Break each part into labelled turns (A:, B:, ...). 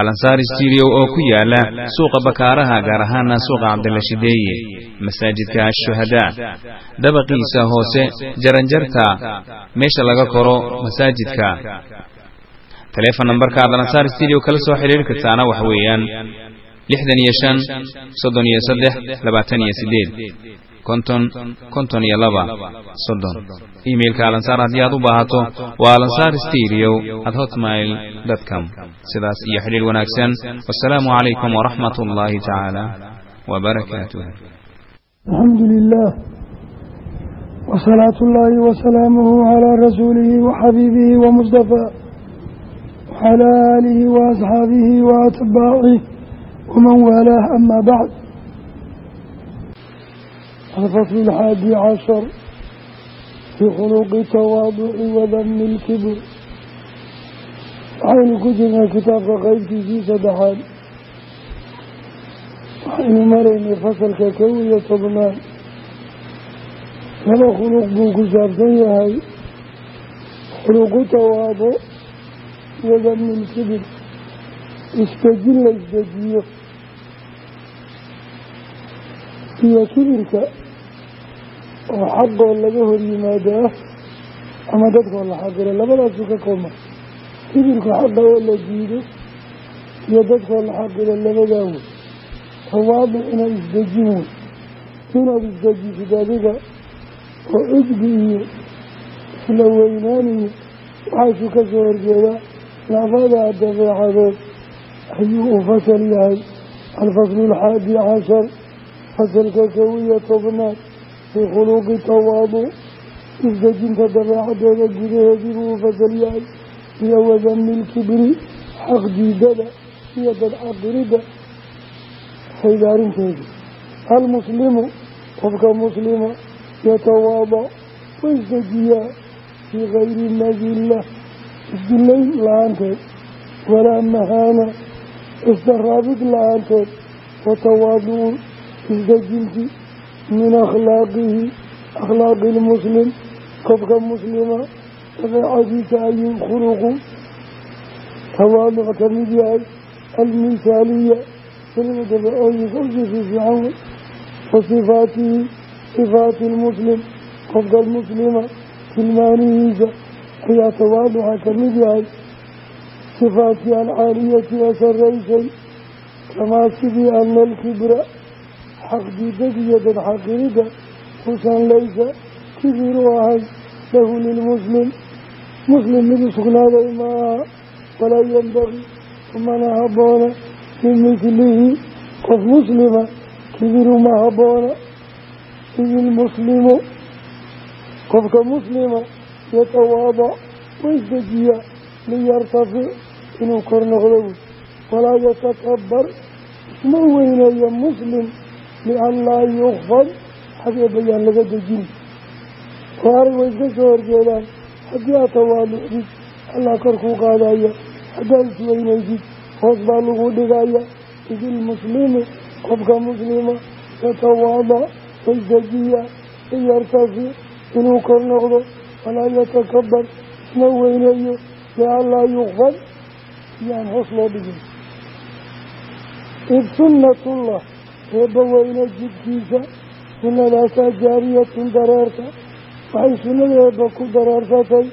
A: alansaar studio oo ku yaalla suuqa bakaaraha gaar ahaana suuqa cabdilla shideeye masaajidka ashuhadaa dabaqiisa hoose jaranjarta meesha laga koro masaajidka telefon nambarka aad alansaar studio kala soo xidhiiri kartaana waxa weeyaan. Lixdan iyo shan soddon iyo saddex labaatan iyo sideed konton konton iyo laba. Soddon. Imailka alansaar haddii aad u baahato waa alansaar stereo at hotmail com. Sidaas iyo xidhiir wanaagsan wasalaamu calaykum waraxmat ullaahi tacaala wbarakaatuh
B: alxamdu lilah wsalaatu ullaahi wasalaamuhu calaa rasuulihi waxabiibihi wamustafaa wcalaa aalihi waasxaabihi waatbaacih wman waalaah ama bacd alfaslu alxaadi cashar fii khuluqi tawaaduci wadami ilkibr waxaynu ku jirnay kitaabka qeybtiisii saddexaad. Waxaynu maraynay fasalka kow iyo tobnaad. Laba khuluq buu ku saabsan yahay. Khuluqu tawaaduc wadami ilkibr isdejin la isdejiyo. Iyo kibirka oo xaqoo laga hor yimaado ah ama dadkoo la xaqiro labadaasu ka koobma. Kibirku xaqa oo la diido iyo dadkoo la xaqiro labadaa wey. Tawaadic inaad isdejin wey. Inaad isdejisid adiga oo cujbi iyo isla weynaan iyo waxaasu ka soo horjeedaa. Labadaa dabeecadood ayuu u fasal yahay alfaslu alxaadi cashar fasalka kow iyo fii khuluqi tawaaduc isdejinta dabeecadooda gudaheedii buu u fasal yahay iyo wadami ilkibri xaq diidada iyo dadcaqiridda faydaarinteeda almuslimu qofka muslima yatawaadac wa isdejiyaa fii kayri madilla isdilayn la'aanteed walaa mahaana isdaraabid la'aanteed watawaaducu isdejinti min akhlaaqihi akhlaaqi lmuslim qofka muslima dabeecadiisa ayuu khuluqu tawaaduc ka mid yahay almithaaliya kelima dabeecooyinka u sii fiifiican wey wa sifaatihi sifaati lmuslim qofka muslima tilmaanihiisa ayaa tawaaduca ka mid yahay sifaadkii alcaaliyati ee saraysay kamaa sidii xaqdiidada iyo dad xaqiridda usan laysa kibiru ahayn lahu lilmuslim muslim. Mid sugnaaday ma aha walaa yembagi umana habboona bimithlihi qof muslima kibiru ma habboona id ilmuslimu qofka muslima yatawaadac waisdejiya liyartafic inuu kor noqdo. Walaa yatakabar isma weyneeyo muslim lianlaa yukfad xagee bayaan laga dejin oo arag way iska soo horjeedaan haddii aad tawaaducdid allah kor kuu qaadaya haddaad isweynaysid hoos baa lagu dhigaya idilmuslimu qofka muslima yatawaadac waisdejiya liyartafic inuu kor noqdo walaa yatakabar isma weyneeyo lianlaa yukfad yaan hoos loo dhigin eebba weyne jidkiisa sunnadaasaa jaariyatun dareerta waxay sunnada eebba ku dareersatay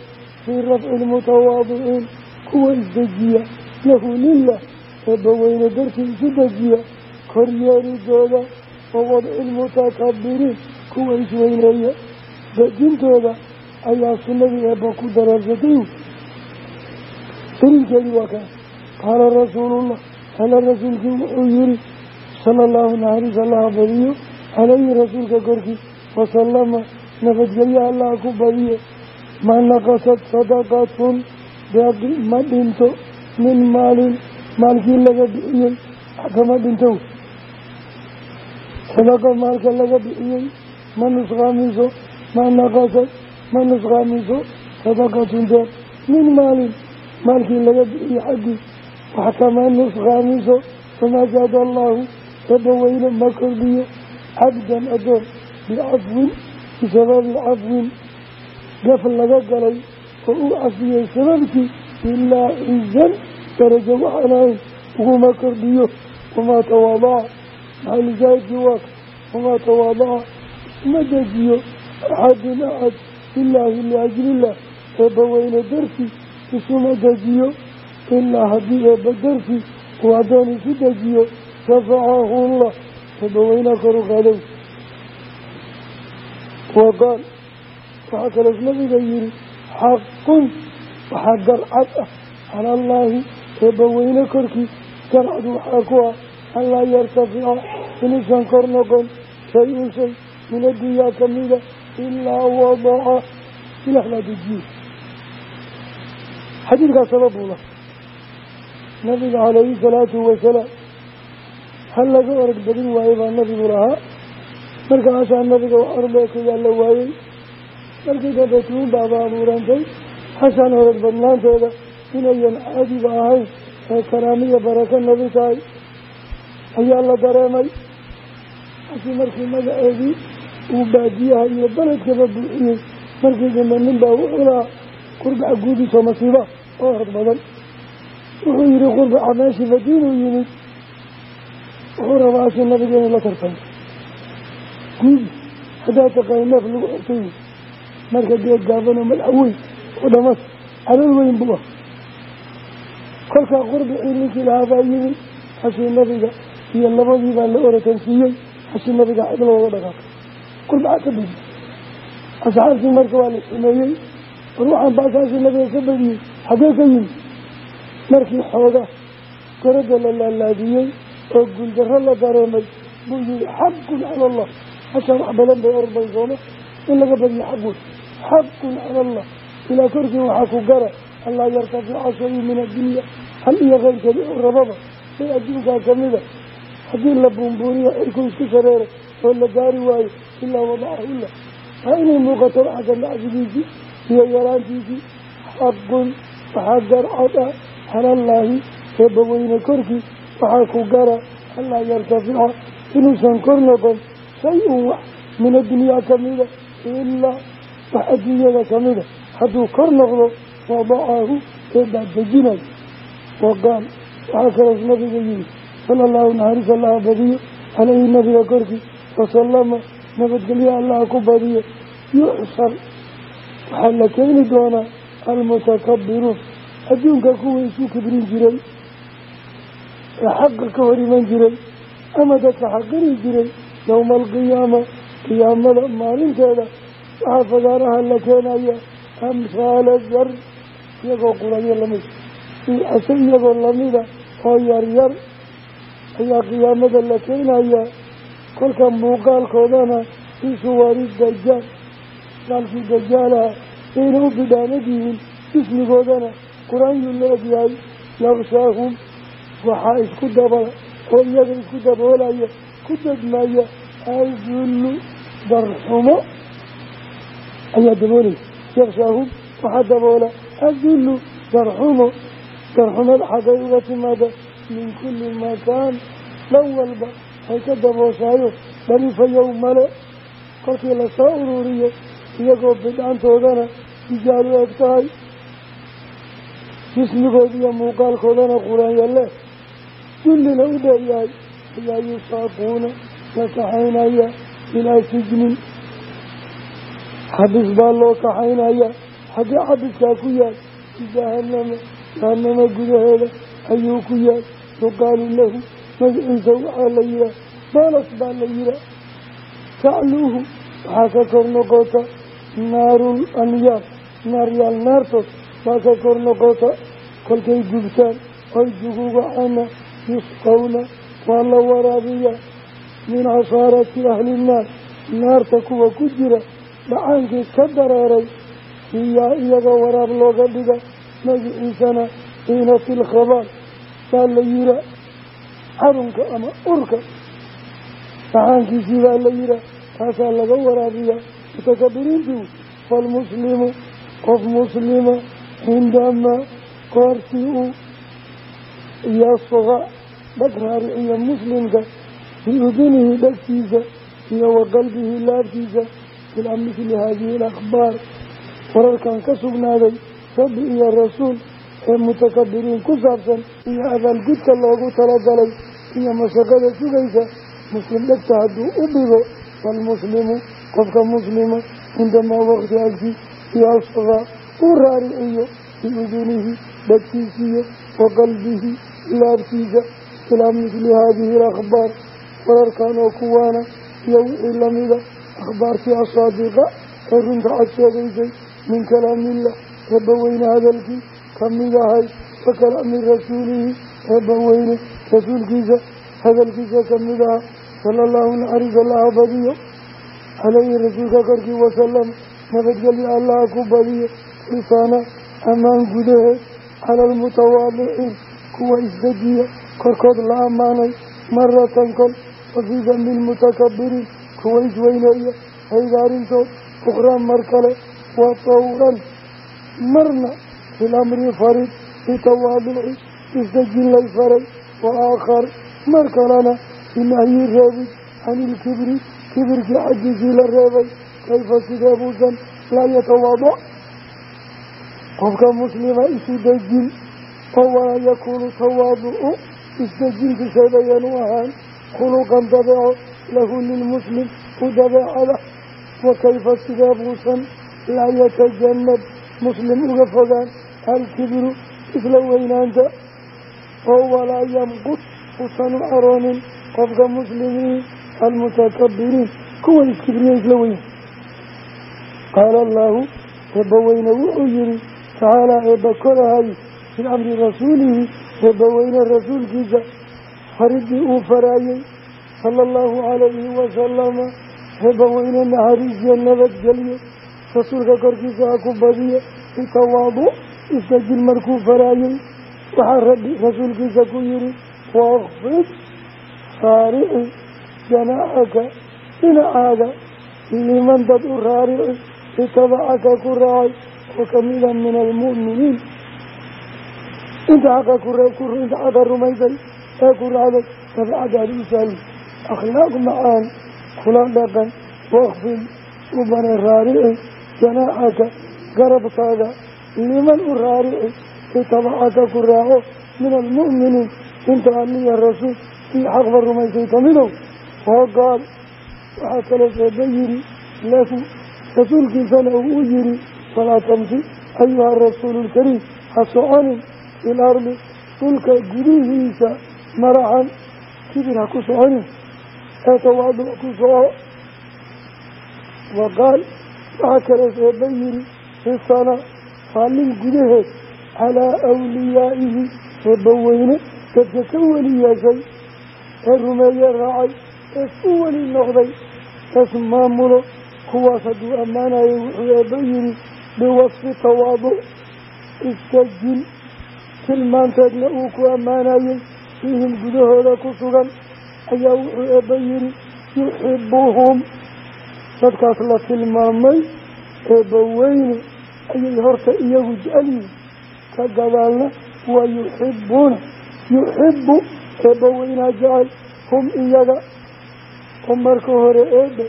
B: fii rafci lmutawaadiciin kuwa isdejiya lahu lilah eebba weyne darkii isu dejiya koryeeridooda wa wadci lmutakabiriin kuwa isweyneeya. Dejintooda ayaa sunnadii eebba ku dareersatay daliilkeedii waa kaan qaala rasuulullah ala rasuulkii wuxuu yihi sala allahu naxariis allaha badiyo calayhi rasuulka korkii wasalama nabadgelyo allaha ku badiyo. Ma naqasad sadaqatun deeqi ma dhinto min maalin maalkii laga bixiyey kama dhinto. Sadaqa maalka laga bixiyey ma nusqaamiso ma naqasad ma nusqaamiso sadaqatun deeq min maalin maalkii laga bixiyey xaggii wax kama nusqaamiso famaa zaada allaahu eebbaweyne ma kordhiyo cabdan adoon bicafwin bisababi cafwin gaf laga galay oo uu cafiyey sababkii ilaa cizan darajo waxaan ahayn uguma kordhiyo wamaa tawaadaca maxalisaahidkii waaka wamaa tawaadaca uma dejiyo axadun axad lilaahi liajlilah eebbaweyne dartii isuma dejiyo ilaa haddii eebba dartii uu addoon isu dejiyo rafacahu llah eebbaweyna kor u qaadow waqaal waxaa kaloos nabiga yihi xaqun waxaa garcad ah cala allaahi eebbaweyne korkii garcad waxaa ku ah anlaa yartafica inuusan kor noqon shay-un shay min adduunyaa kamida ilaa wadaca ilaah dejiye xadiidkaas sababuu lah nabiga calayhi salaatu wasalaam hal laga orag badin waaye baa nabigu lahaa. Markaasaa nabiga wax orlee ka yaalla waayey. Markii dambe tuun baaba abuurantay. Xasan orag badnaanteeda inayan caadiba ahayn ee karaamiya barako nabi tahay. Ayaa la dareemay. Laakiin markii magaceedii uu baadiyaha iyo beledkaba buuxiyey. Markii dambe nin baa wuxuu lahaa qurbaca guudiisoo masiiba oo orad badan. Wuxuu yihi qurbaca meeshii madiinuu yimid wuxuu rabaa si nabiga inuu la tartamo guudi haddaa taqaani neef lagu xirtay marka geed gaabanoo madax weyn oo dhamas calool weyn buu ah. Kolkaa qurbicii ninkii lahaa baa yimid xashii nabiga iyo labadii baa la oratansiiyey xashii nabiga cidla wada dhaqaaqay qurbaca ka bedi asxaabtii marka waa la sameeyey ruuxan baasaashii nabiga ka bediyey xaggee ka yimid. Markii xooga gorada la laalaadiyey oo guuldarro la dareemay buu yihi xaqun cala allah. Hashaa wax badan bay orday in laga badiyo xaqun xaqun cala allah. Ilaa korkii waxaa ku gara allaa yartafica shay min addunya hal iyo keyrkeed u rababa shay adduunkaa kamida haddii la buunbuuniyo cirku isku shareero oo la gaari waayo ilaa wadacahulla waa inay muuqato waxka nacsigiisii iyo yaraantiisii xaqun waxaa garcad ah calallaahi eebbaweyne korkii waxaa ku gara allaa yartafica inuusan kor noqon shay-un wax min addunyaa kamida ilaa wax adduunyada kamida hadduu kor noqdo wadacahu eebbaa dejinay waqaal waxaa kaloos nabiga yihi sala allahu naxariis allaha badiyo caleyhi nabiga korkii wasalama nabadgelyo allaha ku badiyo. Yuxsar waxaa la keeni doonaa almutakabiruun adduunka kuwii isu kibrin jiray ee xaqa ka hor iman jiray ama dadka xaqiri jiray yowma alqiyaama qiyaamada maalinteeda waxaa fagaaraha la keenaya amhaala dar iyagoo qurayo la mid ase iyagoo lamida oo yaryar ayaa qiyaamada la keenayaa kolka muuqaalkoodana fii suwari dajaal gaalkii dajaalaha ayna u bidhaanad yihiin jismigoodana qur'aanyuu la egyahay yakshaahum waxaa isku dabala oo iyaga isku daboolaya ku dadmaya adullu darxumo. Ayaa daboolaysa yakshaahum waxaa daboola adullu darxumo. Darxumada xaggay uga timaada min kulli makaan. Dhan walba ay ka dabooshaayo dhalifayow male. Kolkii la soo ururiyo iyagoo bidhaantoodana rijaalu eg tahay. Jismigood iyo muuqaalkoodana quraanyalle dullina u dheeryahay ayaa yusaaquuna la kaxaynaya ilaa sijnin. Xabis baa loo kaxaynaya xaggee xabiskaa ku yaal jahanama jahanamo gudaheeda ayuu ku yaal. Yuqaalu lahu magaciisa waxaa la yihaah boolas baa la yihaah tacluuhu waxaa ka kor noqota naarul anyaar naaryaal naartood baa ka kor noqota kolkay gubtaan oy yusqawna waa la waraabiyaa min casaarati ahli nnaar naarta kuwa ku jira dhacaankii ka dareeray iyaa iyaga waraab looga dhiga magiciisana qiinati lkhabaal saa la yihaa carunka ama urka dhacaankiisii baa la yihaa taasaa laga waraabiyaa mutakabiriintii falmuslimu qof muslima cindamaa goortii uu yasqa dhag raariciya muslimka biudunihi dhagtiisa iyo wa qalbihi laabtiisa ilaa misli haadihi alakhbaar. Wararkan ka sugnaaday rabbi iyo rasuul ee mutakabiriin ku saabsan iyo abaalgudka loogu talagalay iyo mashaqada sugaysa muslim dhegta hadduu u dhigo falmuslimu qofka muslima cindamaa waqti agti yasqa uu raariciyo biudunihi dhagtiisiiyo wa qalbihi laabtiisa ilaa misli haadihi alakhbaar. Wararkan oo kuwaana iyo wixii lamida akhbaartii asaadiqa ee runta cad sheegaysay min kalaamillah eebbaweyne hadalkii ka mid ahay wa kalaami rasuulihi eebbaweyne rasuulkiisa hadalkiisa ka mid aha sala allahu naxariis allaha badiyo caleyhi rasuulka korkii wasalam nabadgelyo allaha ku badiyo lisaana ammaan gudaheed cala almutawaadiciin kuwa isdejiya korkood la ammaanay maratan kol wafii dambi lmutakabiriin kuwa isweyneeya haydaarintood ukhraa mar kale wa tawran marna filamri farid bitawaaduci isdejin lay faray wa aakhar mar kalena binahyi reebid can ilkibri kibirkii xaggiisii la reebay kayfa sidee buusan laa yatawaadac qofka muslima isu dejin oo walaa yakuunu tawaaducu isdejintu sheegayan u ahaan khuluqan dabeeco lahu lilmuslim u dabeecada wa kayfa sidee buusan laa yatajanab muslim uga fogaan alkibiru isla weynaanta oo walaa yamqud usan u caroonin qofka muslimiin almutakabiriin kuwa iskibriya isla weyn qaala allaahu eebbaweyne wuxuu yihi tacaalaa eebba fii amri rasuulihi eebbaweyne rasuulkiisa faridii uu faraayey sala allahu calayhi wasalama eebbaweyne naxariisiyo nabadgelyo rasuulka korkiisa ha ku badiyo bitawaaduc isdajin markuu faraayey waxaa rabbi rasuulkiisa ku yihi waqfid raarici janaaxaka dhinacaaga liman dad u raarici itabacaka ku raacay oo kamida min almu'miniin inta xaqa kuinta xaqa rumaysay ee ku raacday dabacadaada u saali akhlaaq macaan kula dhaqan waqfid ubane raarici janaaxaka garabkaada liman u raarici itabacaka ku raaco min almu'miniin inta aliya rasuul io xaqba rumaysay kamidow oo gaal waxaa kaloo eeba yidhi lahu rasuulkiisana uu u yihi walaa tamsi ayuha rasuulu lkariim ha soconin fil ardi dhulka gudihiisa maraxan kibir ha ku soconin ee tawaaduc ku soco wa qaal waxaa kaloos eeba yihi fisana faallin gudaheed calaa awliyaa'ihi eebbaweyne dadka ka weli yeeshay ee rumeeye raacay ees u weli noqday ees maamulo kuwaas hadduu ammaanayay wuxuu eebba yihi biwasfi tawaaduc istajin tilmaanteedna uu ku ammaanayey fiihim gudahooda ku sugan ayaa wuxuu eebba yihi yuxibuhum dadkaas la tilmaamay eebba weyne ayay horta iyagu jecelyihin ka gadaalna waa yuxibuuna yuxibu eebba weynaa jecel. Hum iyaga oo marka hore eebbe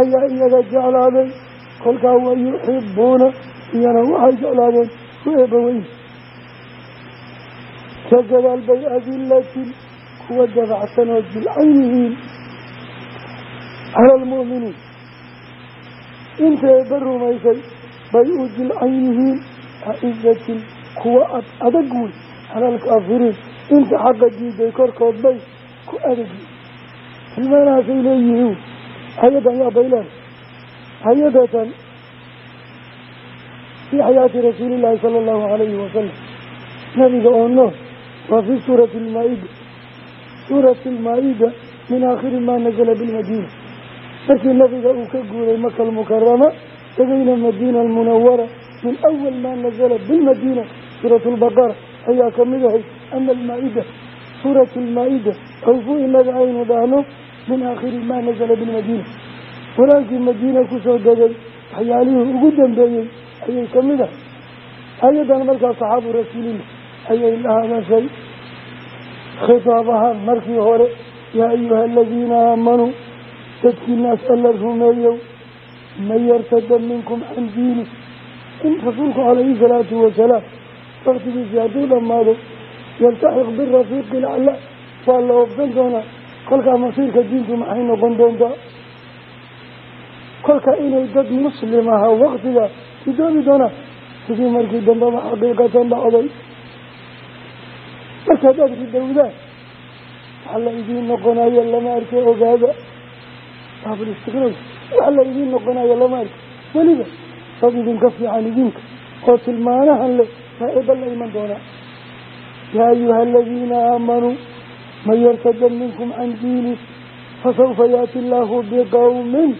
B: ayaa iyaga jeclaaday kolkaa wa yuxibuuna iyana waxay jeclaadeen ku eebba weyn ka gadaal bay adilatin kuwa dabacsan oo jilcan yihiin cala almu'miniin inta eebba rumaysay bay u jilcan yihiin acizatin kuwa ad adag wey cala alkaafiriin inta xaqa diiday korkood bay ku adagi tilmaanahaasay leeyihiin hay'addan yaa baylaan hay'adatan fii xayaati rasuulillaahi sala allahu calayhi wasalam nabiga oo nool waa fii suurati almaa-ida suurati almaa-ida min aakhiri maa nazala bilmadiina markii nabiga uu ka guuray maka almukarama tegayna madiina almunawara min awal maa nazala bilmadiina suuratu lbaqara ayaa ka mid ahay ana almaa-ida suuratu almaa-ida awfuu inaga aynu dhahno min aakhiri maa nazala bilmadiina walaalkii madiina ku soo degay waxyaalihii ugu dambeeyey ayay ka mid ahay. Ayadan markaa saxaabu rasuulillah ayay la hadashay khitaab ahaan markii hore yaa ayuha aladiina aamanuu dadkii naas alla rumeeyow man yartada minkum can diini in rasuulku calayhi salaatu wasalaam waktigiisii hadduu dhammaado yaltaxiq birafiiqi lacla waa la oobsan doonaa kolkaa masiirka diintu maxay noqon doontaa kolka inay dad muslim ahaa waktiga sidoobi doonaan sidii markii dambeba xaqiiqatan dhacday markaad aada ridowdaan waxa la idiin noqonayo lama arke ogaada. Baabulistiqraal waxa la idiin noqonayo lama arke weliba dad idinka fiican idinka oo tilmaanahan leh faa-ida la iman doonaa yaa ayuha aladiina aamanuu man yartada minkum can diini fasawfa yaati illaahu biqawmin.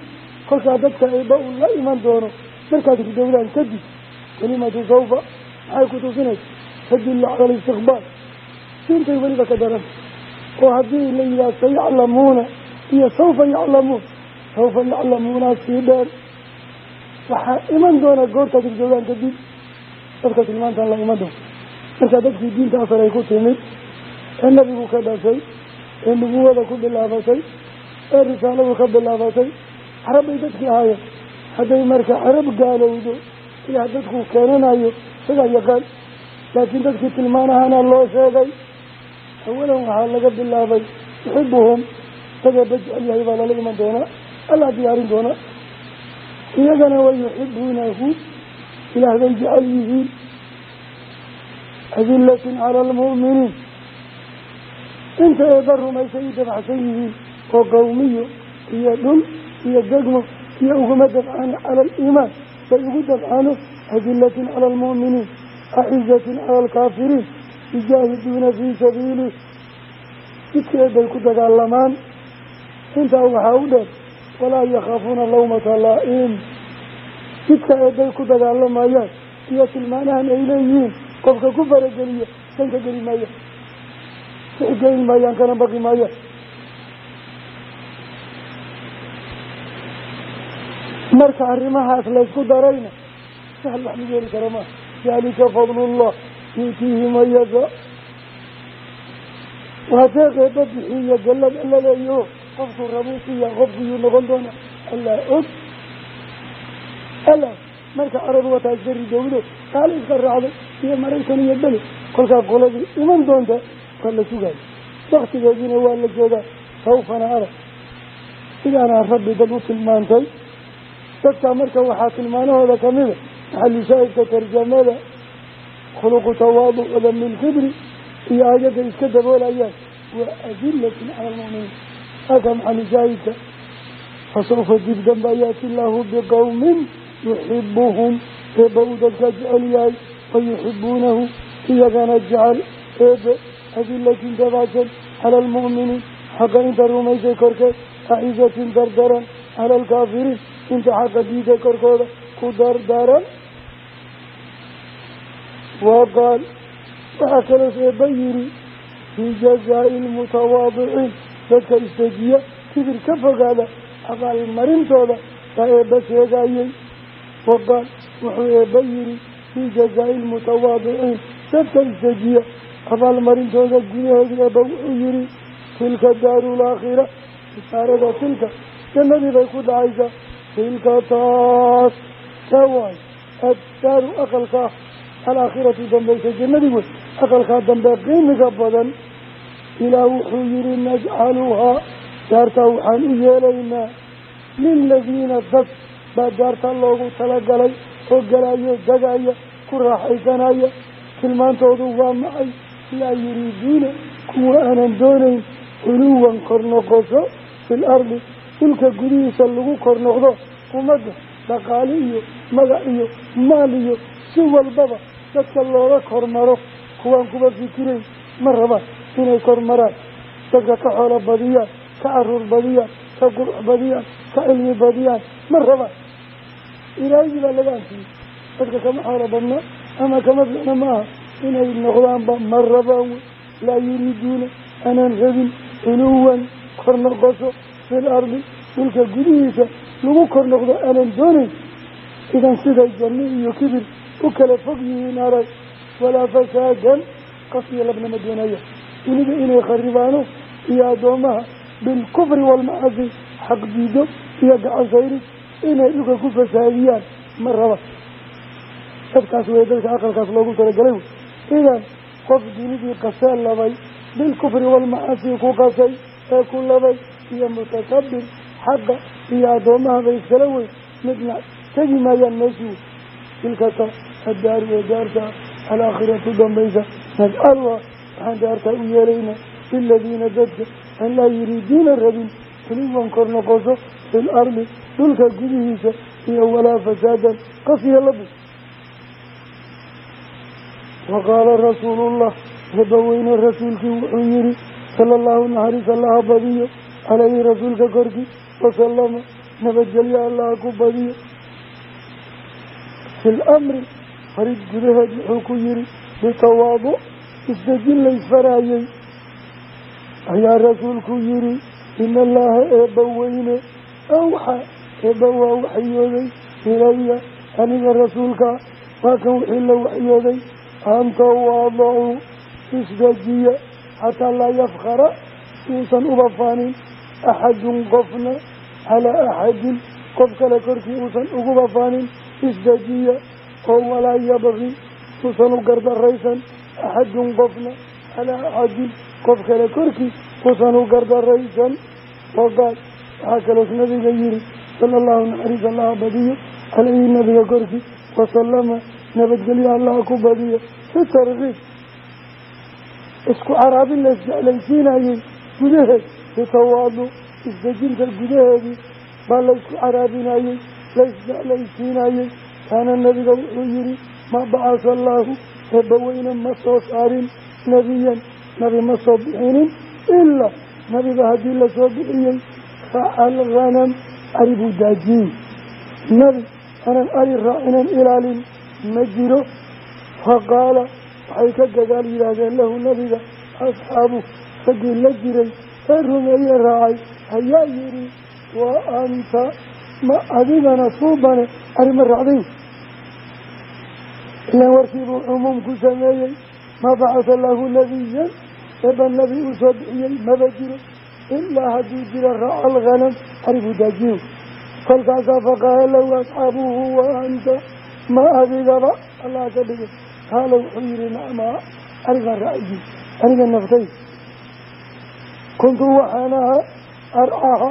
B: Kolkaa dadka eeba uu la iman doono. Markaad ridowdaan kadib kelimatu sawfa maxay ku tusinaysa tadullu cala alistiqbaal diintay weliba ka daran. Oo haddii la yidhaha sayaclamuuna iyo sawfa yaclamuun sawfa yaclamuuna sii dheer. Waxaa iman doona goortaad ridowdaan kadib dadka tilmaantan la iman doona markaa dadkii diinta asal ay ku timid ee nabigu ka dhashay ee nubuwada ku bilaabatay ee risaaladu ka bilaabatay carab bay dadkii ahaayeen. Hadday marka carab gaalowdo ilaah dadku keenanayo isagaa yaqaan laakiin dadkii tilmaanahana loo sheegay awalan waxaa laga bilaabay yuxibuhum isageeba jecel yahay baa lala iman doonaa allaa diyaarin doonaa iyagana way yuxibuunahu ilaah bay jecel yihiin adilatin cala almu'miniin inta eeba rumaysay u dabacsan yihiin oo qawmiyo iyo dhul iyo degmo iyo uguma dabcaan cala aliimaan bay ugu dabcaano adilatin cala almu'miniin acizatin cala alkaafiriin yujaahiduuna fii sabiilih jidkeed bay ku dagaalamaan. Intaa waxaa u dheer walaa yakhaafuuna lawmata laa-im jidka eeday ku dagaalamayaan iyo tilmaanahan ay leeyihiin qofka ku farageliya danka geli maayaan. Sixgelin maayaan kana baqi maayaan. Marka arrimahaas laysku darayna sahal wax lagu heli karo maaha fadlullah yuutiihi man yashaa waa deeqeeba bixiiyo gallad alla leeyaho qofku rabuu siiya qofku yuu noqon doona allaa og. Alla marka carab wataa iska ridowdo qaali iska raacday iyo maraykan iyo bele kolkaa qoladii iman doonta waa la sugaayo waktigeediina waa la joogaa. Sawfana arag sidaanaa rabbi dad u tilmaantay. Dadkaa marka waxaa tilmaanahooda kamida maxalu shaahidka tarjamada khuluqu tawaaducda min kibri iyo aayadda iska daboolayaan waa adilatin cala almu'miniin halka maxalu shaahidka fasawfa dib damba yaati illaahu biqawmin yuxibuhum eebba uu dadka jecel yahay wa yuxibuunahu iyagana jecel eebe adilatin dabaasan cala almu'miniin xaqa inta rumaysay korkeed acizatin dardaran cala alkaafiriin inta xaqa wa qaal waxaa kaloos eebba yidhi fii jazaa'i almutawaadiciin dadka istajiya kibir ka fogaada abaalmarintooda baa eebba sheegayey wa qaal wuxuu eebba yidhi fii jazaa'i almutawaadiciin dadka istajiya abaalmarintooda gudaheeda eebba wuxuu yidhi tilka daaru laakhira isaarada tilka jannadii bay ku dhacaysaa. Tilka taas. Taa waay. Addaaru alaakhiratu dambaysa jannadii wey aqalkaa dambe qiimiga badan ilaah wuxuu yihi najcaluhaa daartaa waxaan u yeelaynaa liladiina dad baa daarta loogu talagalay oo galayo degaya ku raaxaysanaya tilmaantoodu waa macay. Laa yuriiduuna kuwa aanan doonayn culuwan kor noqosho fil ardi. Dhulka gudihiisa lagu kor noqdo ummadda dhaqaale iyo magac iyo maal iyo si walbaba dadka looga kormaro kuwaan kuba fikirayn ma rabaan inay kormaraan. Dadka ka xoolo badiyaan ka carruur badiyaan ka qurux badiyaan ka cilmi badiyaan ma rabaan ilaahigii baa laga anfiyey dadka kama xoolo badna ama kama ficna maaha inay noqdaanba ma rabaan wey. Laa yuriiduuna aanaan rabin culuwan kor noqosho fil ardi dhulka gudihiisa lagu kor noqdo aanan doonayn. Idan siday janno iyo kibir u kala fog yihiin arag walaa fasaadan qas iyo labnama doonaya dunida inay kharibaano iyo addoommaha bilkufri waalmacasi xaq diido iyo gacan sayrid inay dhulka ku fasaadiyaan ma raba. Dadkaas wey dadka aqalkaas loogu talagalay. Wey idan qof dunidii qasee labay bilkufri waalmacasi ku qasay ee ku labay iyo mutakabir xaqa iyo addoommaha bay iskala wey midna tegi maayaan meeshii. Wey tilkata addaaru ee daarta alaakhiratu dambaysa. Najcaluha waxaan daartaa u yeelaynaa liladiina dadka an laa yuriiduuna rabin culuwan kor noqosho fi lardi dhulka gudihiisa iyo walaa fasaadan qasiya labi waqaala rasuulullah eebbaweyne rasuulkii wuxuu yihi sala allahu naxariis allaha badiyo caleyhi rasuulka korkii wasalama nabadgelyo allaha ku badiyo. Fi lamri farid gudaheed wuxuu ku yihi bitawaaduc isdejin laysfaraayey ayaa rasuulku yihi ina allaaha eebba weyne awxa eebba waa waxyooday ilaya aniga rasuulka waa kan wixii la waxyooday. An tawaadacuu isdejiya xataa laa yafkara uusan uba faanin axadun qofna calaa axadin qof kale korkii uusan uguba faanin isdejiya oo walaa yabqi uusan u gardaraysan axadun qofna calaa axadin qof kale korkii uusan u gardaraysan. Waqaal waxaa kaloos nabiga yihi sala allahu naxariis allaha badiyo caleyhi nabiga korkii wasalama nabadgelyo allaha ku badiyo. Fi tarkiib isku caraabin la isjeclaysiinayey gudaheed bitawaadu isdejinta gudaheedii baa la isku caraabinayey la isjeclaysiinayey kaana nabiga wuxuu yihi ma bacasa allaahu eebbaweyne ma soo saarin nebiyan nabi ma soo bixinin ilaa nabiga haddii la soo bixiyey raacal ghanam ari buu daajiyey. Nebi aanan ari raacinan ilaalin ma jiro. Faqaala waxay ka gadaal yidhaahdeen lahu nabiga asxaabu raggii la jiray ee rumeeye raacay ayaa yidhi wa anta ma adigana suubane ari raacday ilaan warkiibuu cumuum ku sameeyey ma bacasa lahu nebiyan eeba nebi uu soo bixiyey maba jiro ilaa hadduu jiro raaca alghanam ari buu daajiyo kolkaasaa faqaala lahu asxaabuhu wa anta ma adigaba allah ka dhigay qaala wuxuu yihi nacmaa arigaan raaci aniga naftay kuntu waxaan ahaa arcaha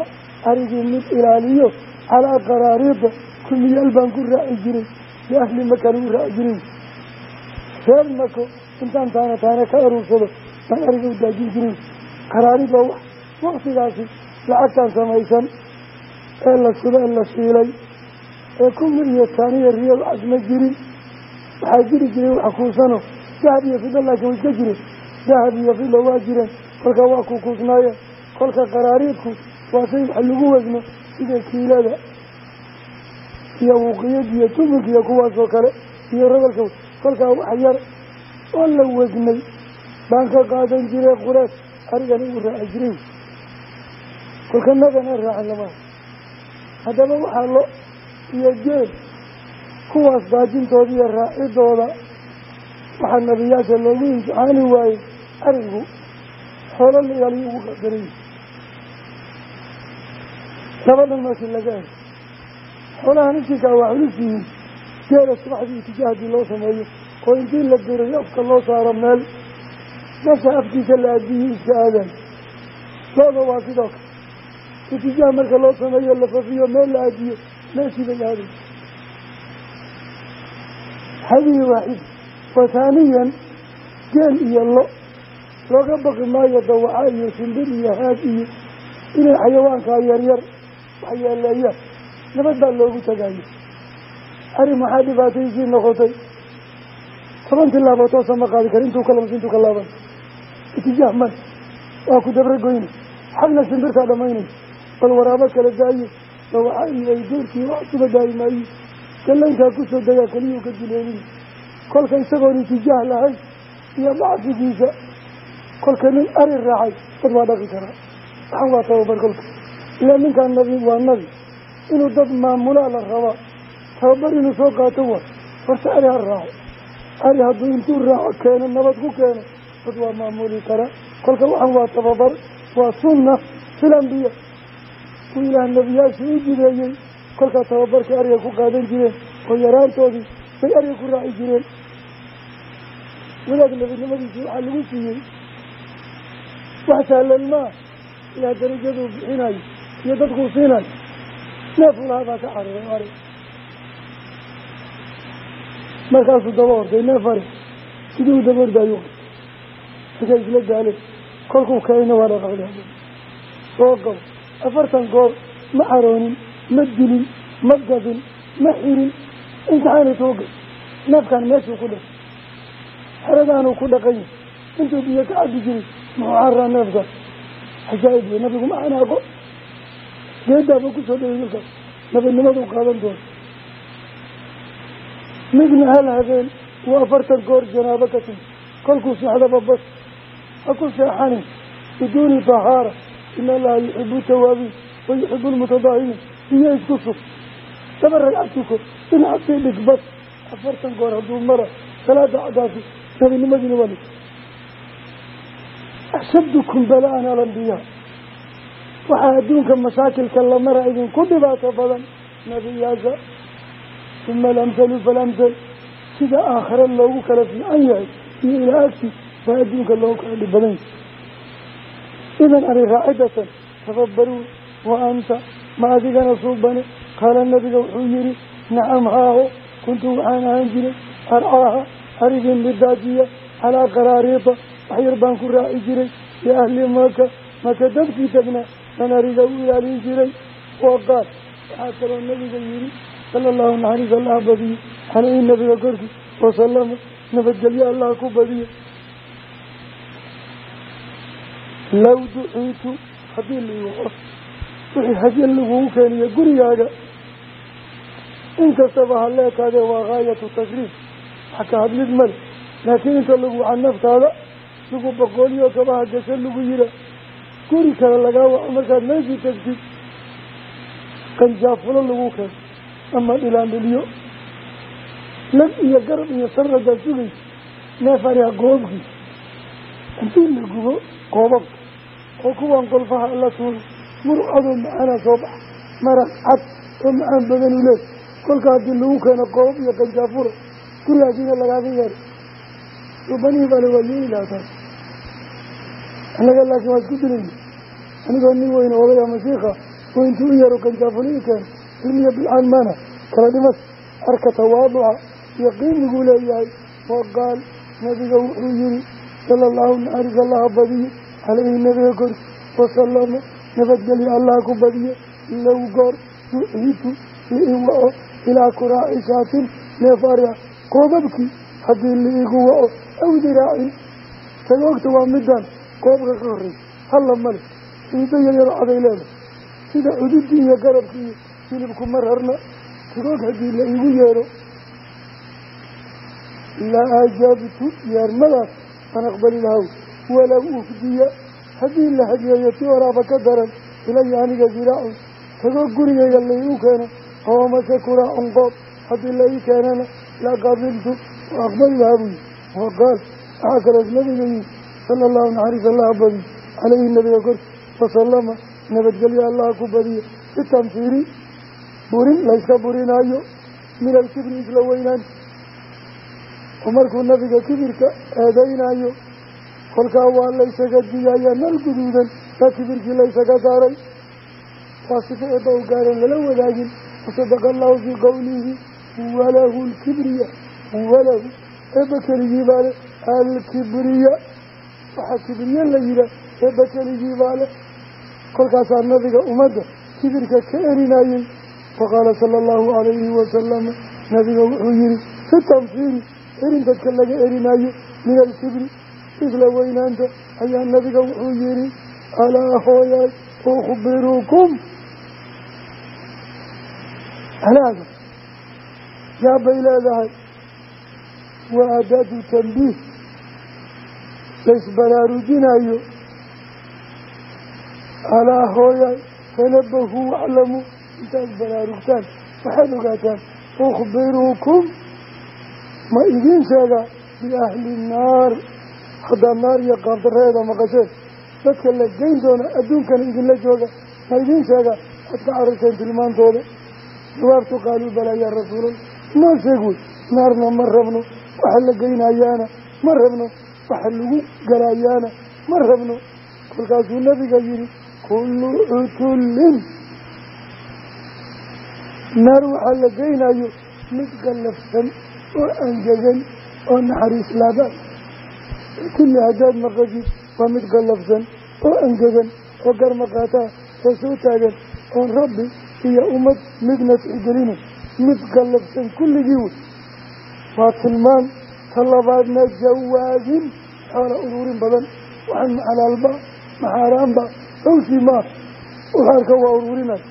B: arigii mid ilaaliyo calaa qaraariida kumiyaal baan ku raaci jiray liahli makana u raaci jiray reer mako intaan taana taana ka aruursado baan ariga u daajin waa wax waktigaasi lacagtaan samaysan ee la suba ee la shiilay ee kumi iyo taaniya riyal waxaas ma jirin waxaa jiri jiray wax kuusano dahab iyo fida laakiin way iska jireen dahab iyo fida waa jireen kolka waa kukuusnaayeen kolka qaraariidku waa wax lagu wasno sida kiilada iyo wuqiyad iyo tumurka iyo kuwaasoo kale iyo rodolka kolkaa wax yar oo la wasnay baan ka qaadan jiray qurees arigan ugu raaci jiray. Kolka nagan aan raacin lamaha haddaba waxaa lo iyo geel kuwaas daajintooda iyo raacidooda waxaa nabiyaasha loogu imtixaani waayey arigu xoolo la ilaaliyo ugu qadaray labadan markii laga ego xoolaha ninkiikaa waa culus yihiin geela subaxdii itijaahadii loo sameeyo. Oo intii la dirayo afka loo saaro meel meesha afkiisa la aadiyey iska aadayo looda waa sidoo kale. Itijaah marka loo sameeyo la fafiyo meel la aadiyo meeshii bay aaday hadihi waaxid wathaaniyan geel iyo lo looga baqi maayo dawaca iyo shimbir iyo haad iyo inay xayawaankaa yaryar waxyeeleeyaan nabad baa loogu tagayo ari maxaa dhibaataysii noqotay? Toban tilaabo toosa ma qaadi kara intuu ka lamsa intuu ka laaban itijaah male waa ku dabra goyna xagna shimbirtaa dhamaynaysa bal waraabo kala daaye. Ba waxaa iibay doorkii wax suba daayi maayo gallaynkaa ku soo dagaa keliyuu ka jileelin kolka isagoon itijaah lahayn iyo bacsigiisa kolka nin ari raacay dad waa dhaqi karaa waxaan waa tababar kolka. Ilaa ninkaan nabi waa nabi inuu dad maamulaa la rabaa tababar inuu soo qaato waa horta ari ha raaco. Ari hadduu intuu raaco keeno nabad ku keeno dad waa maamuli karaa kolka waxaan waa tababar waa sunna fil ambiya. Ku ilaah nebiyaashii u jideeyey kolkaa tababarkii ariga ku qaadan jireen oo yaraantoodii bay ariga ku raaci jireen. Wadaad nebinimadiisii waxaa lagu siiyey. Wax sahlan maa ilaa darajaduu bixinayo iyo dadkuu siinayo neefuu lahaa baa ka cariray ari markaasuu daba hortay neef ari sidii u daba ordaayo markay isla gaaleen kolkuu keenayna waa dhaqaqda soo gabo afartan goor ma caroonin ma dilin ma gadin ma xirin. Imtixaanay soo gal neefkan meeshuu ku dhashay xeradaanuu ku dhaqan yahay intuu biyo ka cabbi jiray muxuu caraa neefka cajaa'ib wey nabigu ma anaaqo geedaaba ku soo dhaway markaas. Nabadnimadu qaadan doona midna hal habeen uu afartan goor janaabo ka timi. Kolkuu seexdaba bas. Ha ku seexanin biduuni tahaara in allaha yuxibu tawaabiin wa yuxibu lmutadaahiriin biyo isku sug. Laba ragcad tuko dhinaca sii dhig bas. Afartan goor hadduu mara salaada cadaafi nabinimadiina waa lig ashaddukum bala'an alambiyaa waxaa adduunka mashaakilka la mara idinku dhibaato badan nebiyaasha uma alamhalu falamhal sida aakhare loogu kala fiican yahay iyo ilaa agti baa adduunka loogu kala dhib badan yahay. Idan ani raacidatan tafabaruu wa anta ma adigana suubane qaala nabiga wuxuu yihi nacam haaho kuntu waxaan ahaan jiray. Arcaaha arigin midaajiya calaa qaraariida waxyar baan ku raaci jiray. Liahli maka maka dadkii tagnaa baan ariga u ilaalin jiray oo qaal waxaa kaloo nabiga yihi sala allahu naxariis allaha badiyo caleyhi nabiga korkii wasalama nabadgelyo allah ku badiyo low duciitu haddii laiwaco wixii hadye lagugu keeniyo gurigaaga inkastaba ha leekaadee waa gaayatu tashriif. Wax ka hadlid male laakiin inta lagu waca naftaada lagu boqooliyo kabaha gasho lagu yira guri kale lagaa waco markaad meeshii tagtid qanjaafulo lagu keeno ama dhilaandhiliyo lag iyo garab iyo sarradaad sugaysa neefariha goobkii intii la gubo qoobabka oo kuwan qolfaha alla tuuro murucadoo macaanaa soo baxa maraq cad oo macaan badan u leey kolka haddii lagu keeno qoobab iyo qanjaafuro gurigaagiina lagaaga yeeray subanihii bale waa yeeli lahaa taas annaga laakiin waa isku dilayna anigoo nin weyne oday ama shiika oo intuu u yaro qanjaafuli i keeno ilmiya bilcaan maana. Kala dhimas arka tawaaduca iyo qiimiguu leeyahay waqaal nabiga wuxuu yihi sala allahu naxaris allaha badiyo caleyhi nabiga kori wasalama nabadgelyo allah ku badiyo low goor duciitu liin waco ilaa kuraaci shaatin neef aria qoobabkii haddii liigu waco aw diraacin tagoogta waa midaan qoobka ka horreysa halla male ciido yaryaro caday leedahay sida cududii iyo garabki iyo hilibku ma rarna tagoog haddii la iigu yeero. La ajaabtu yeermadaas an aqbali lahaw. Walow ufdiya haddii la hadiyeeyo ti waraaba ka daran ilaya aniga ziraacun. Tagoog gurigayga laigu keeno oo mase kuraacun qoob haddii la ii keenana la qabiltu wa aqbali lahaa buyi. Waqaal waxaa kaloos nabiga wasalama nabadgelyo allaha ku badiyo. Bitamfiiri burin layska burinaayo min alkibri isla weynaan. Oo markuu nabiga kibirka eedaynayo kolkaa waa laysaga digaya nal guduudan taa kibirkii laysaga saaray. Waa sifa eebba u gaareen lala wadaagin. Wasadaqa allahu fii qowlihi walahu lkibriya walahu. Eebba keligii baa le alkibriya. Waxaa kibriye la yihaah eebba keligii kolkaasaa nabiga ummadda kibirka ka erinayey waqaala sala allahu calayhi wasalama nabiga wuxuu yihi fi tanfiiri erin dadka laga erinayo min alkibri isla weynaanta ayaa nabiga wuxuu yihi alaa hooyaay ukhbirukum. Alaaga yaabbay leedahay waa adaatu tambiih laysbaraarujinayo alaa hooyaay tanabahuu waclamuu intaad baraarugtaan waxaad ogaataan ukhbirukum ma idiin sheegaa biahli naar. Haddaad naar iyo qaabdareeda maqasheen dadka la geyn doona adduunkana idinla jooga ma idiin sheegaa aad ka cararteen tilmaantooda. Jawaabtu qaaluu balaa yaa rasuulallah noo sheeg wey naarna ma rabno waxa la geynayaana ma rabno waxa lagu galayaana ma rabno. Kolkaasuu nabiga yihi kullu cutullin naar waxaa la geynayo mid qallafsan oo angegan oo naxariis laabaan kulli haddaad maqashid waa mid qallafsan oo angegan oo garmaqaataa oo soo taagan oon rabbi iyo ummad midna tixgelinin mid qallafsan kulligii wey waa tilmaan ta labaadna jawaadin xoola uruurin badan waxaan maxalaalba maxaaraanba hawshii maa uxaarka waa uruurinay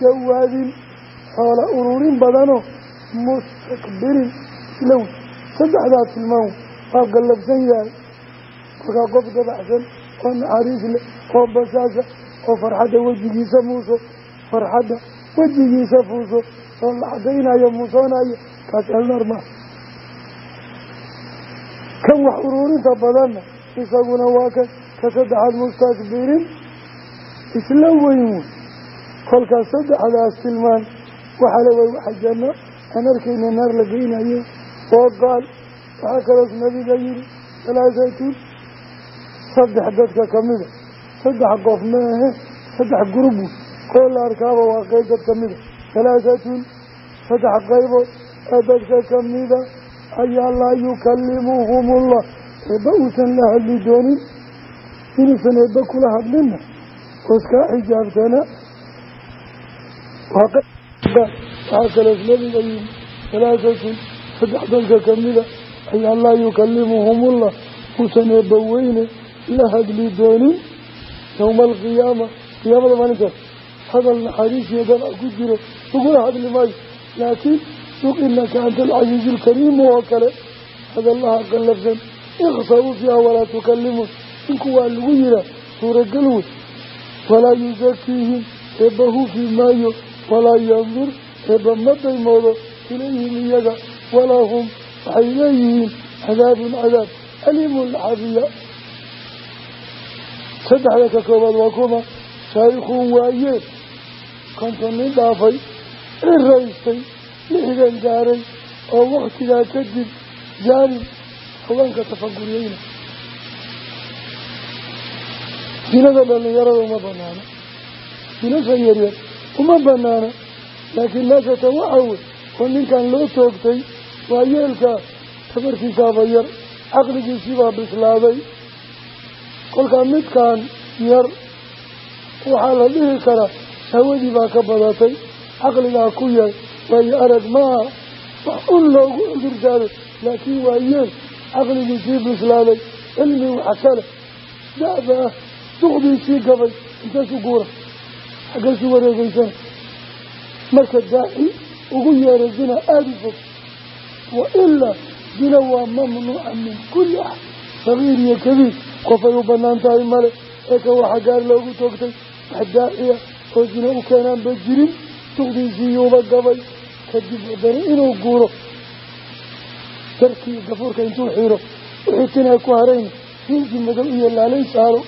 B: jawaadin xoola uruurin badanoo mustakbirin islow saddexdaa tilmaan waa gallabsan yahay. Kolkaa qof dabaxsan oo naxariis leh oo basaasa oo farxadda wejigiisa muuso farxadda wejigiisa fuuso oo la cadaynayo muusoonayo kaas elnaar maa kan wax uruurinta badanna isaguna waa kan ka saddexaad mustakbirin isla weyn. Wey kolkaas saddexdaas tilmaan waxaa la way waxa janno aan arkayna naar la geynayo oo qaal waxaa kaloos nabiga yihi halaahatun saddex dadka kamida saddex qof maahe saddex gurub. Wey koo la arkaaba waa qeyb dad kamida halaahatun saddex qaybood ee dadka kamida ayaa laa yukallimuhumullah. Eebba uusan la hadli doonin inuusan eebba kula hadlinna oo iskaa xijaabtana waxaa kaloos nabiga yihi halaahatun saddex dadka kamida ayaa laa yukallimuhumullah uusan eebba weyne la hadli doonin yowma alqiyaama qiyaamada maalintaas hadal naxariisiyo dadac ku jiro lagula hadli maayo. Laakiin suq inaka anta alcasiizu alkariimu oo kale hadallaha qallafsan ikhsa-uu fiiha walaa tukallimuun inku waa lagu yihaa suuragal wey walaa yusakiihim eebba hufi maayo walaa yandur eebba ma daymoodo ilayhim iyaga walaa hum waxay leeyihiin cadaabun cadaab aliimun laxabiya saddexda ka koobaad waa kuma shaayikhun waayeen konton nin dhaafay ciraystay lixdan gaaray oo waktigaa kadib jaanin haweenka tafaguriyeyna sinada dhalinyarada uma banaana sinasha yaryar uma banaana laakiin meeshatan waxaa wey oo ninkan loo toogtay waa yeelkaa tabarkiisaaba yar caqligiisiibaa bislaaday. Kolkaa midkaan yar waxaa la dhihi karaa hawadii baa ka badatay caqligaa ku yahay waayo arag maaha wax un loogu cudurdaaro laakiin waa yeel caqligiisii bislaaday. Cilmi wax kale da-da ah duqdiisii gabay intaasu guura. Xaggaysu wareegeysana marka daaci ugu yeeray zina aada u fog. Wa ilaa zina waa mamnuuca min kulli axad sagiir iyo kabiir qofay u bannaan tahay male ee kan waxaa gaar loogu toogtay. Wax daaciya oo zina u keenaanba jirin. Duqdiisiiyuuba gabay. Kadib haddana inuu guuro. Darkii gafuurka intuu xiro wixii tinaa ku harayna riinji madow iyo laalay saaro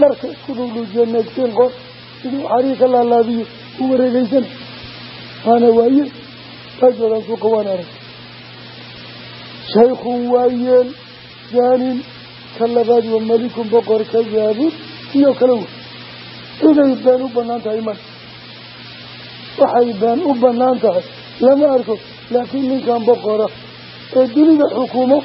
B: dharka isku dhugdhuujiya neegteen qor siduu xarii ka laalaabiyo u wareegeysana waana waaye waa joogaan suuqa waan arag. Shaykhun waayeel jaanin ka labaad wa malikun boqor kadaabun iyo kale wey ciday been u bannaan tahay marka. Waxay been u bannaan tahay lama arko laakiin ninkan boqora ee dunida xukumo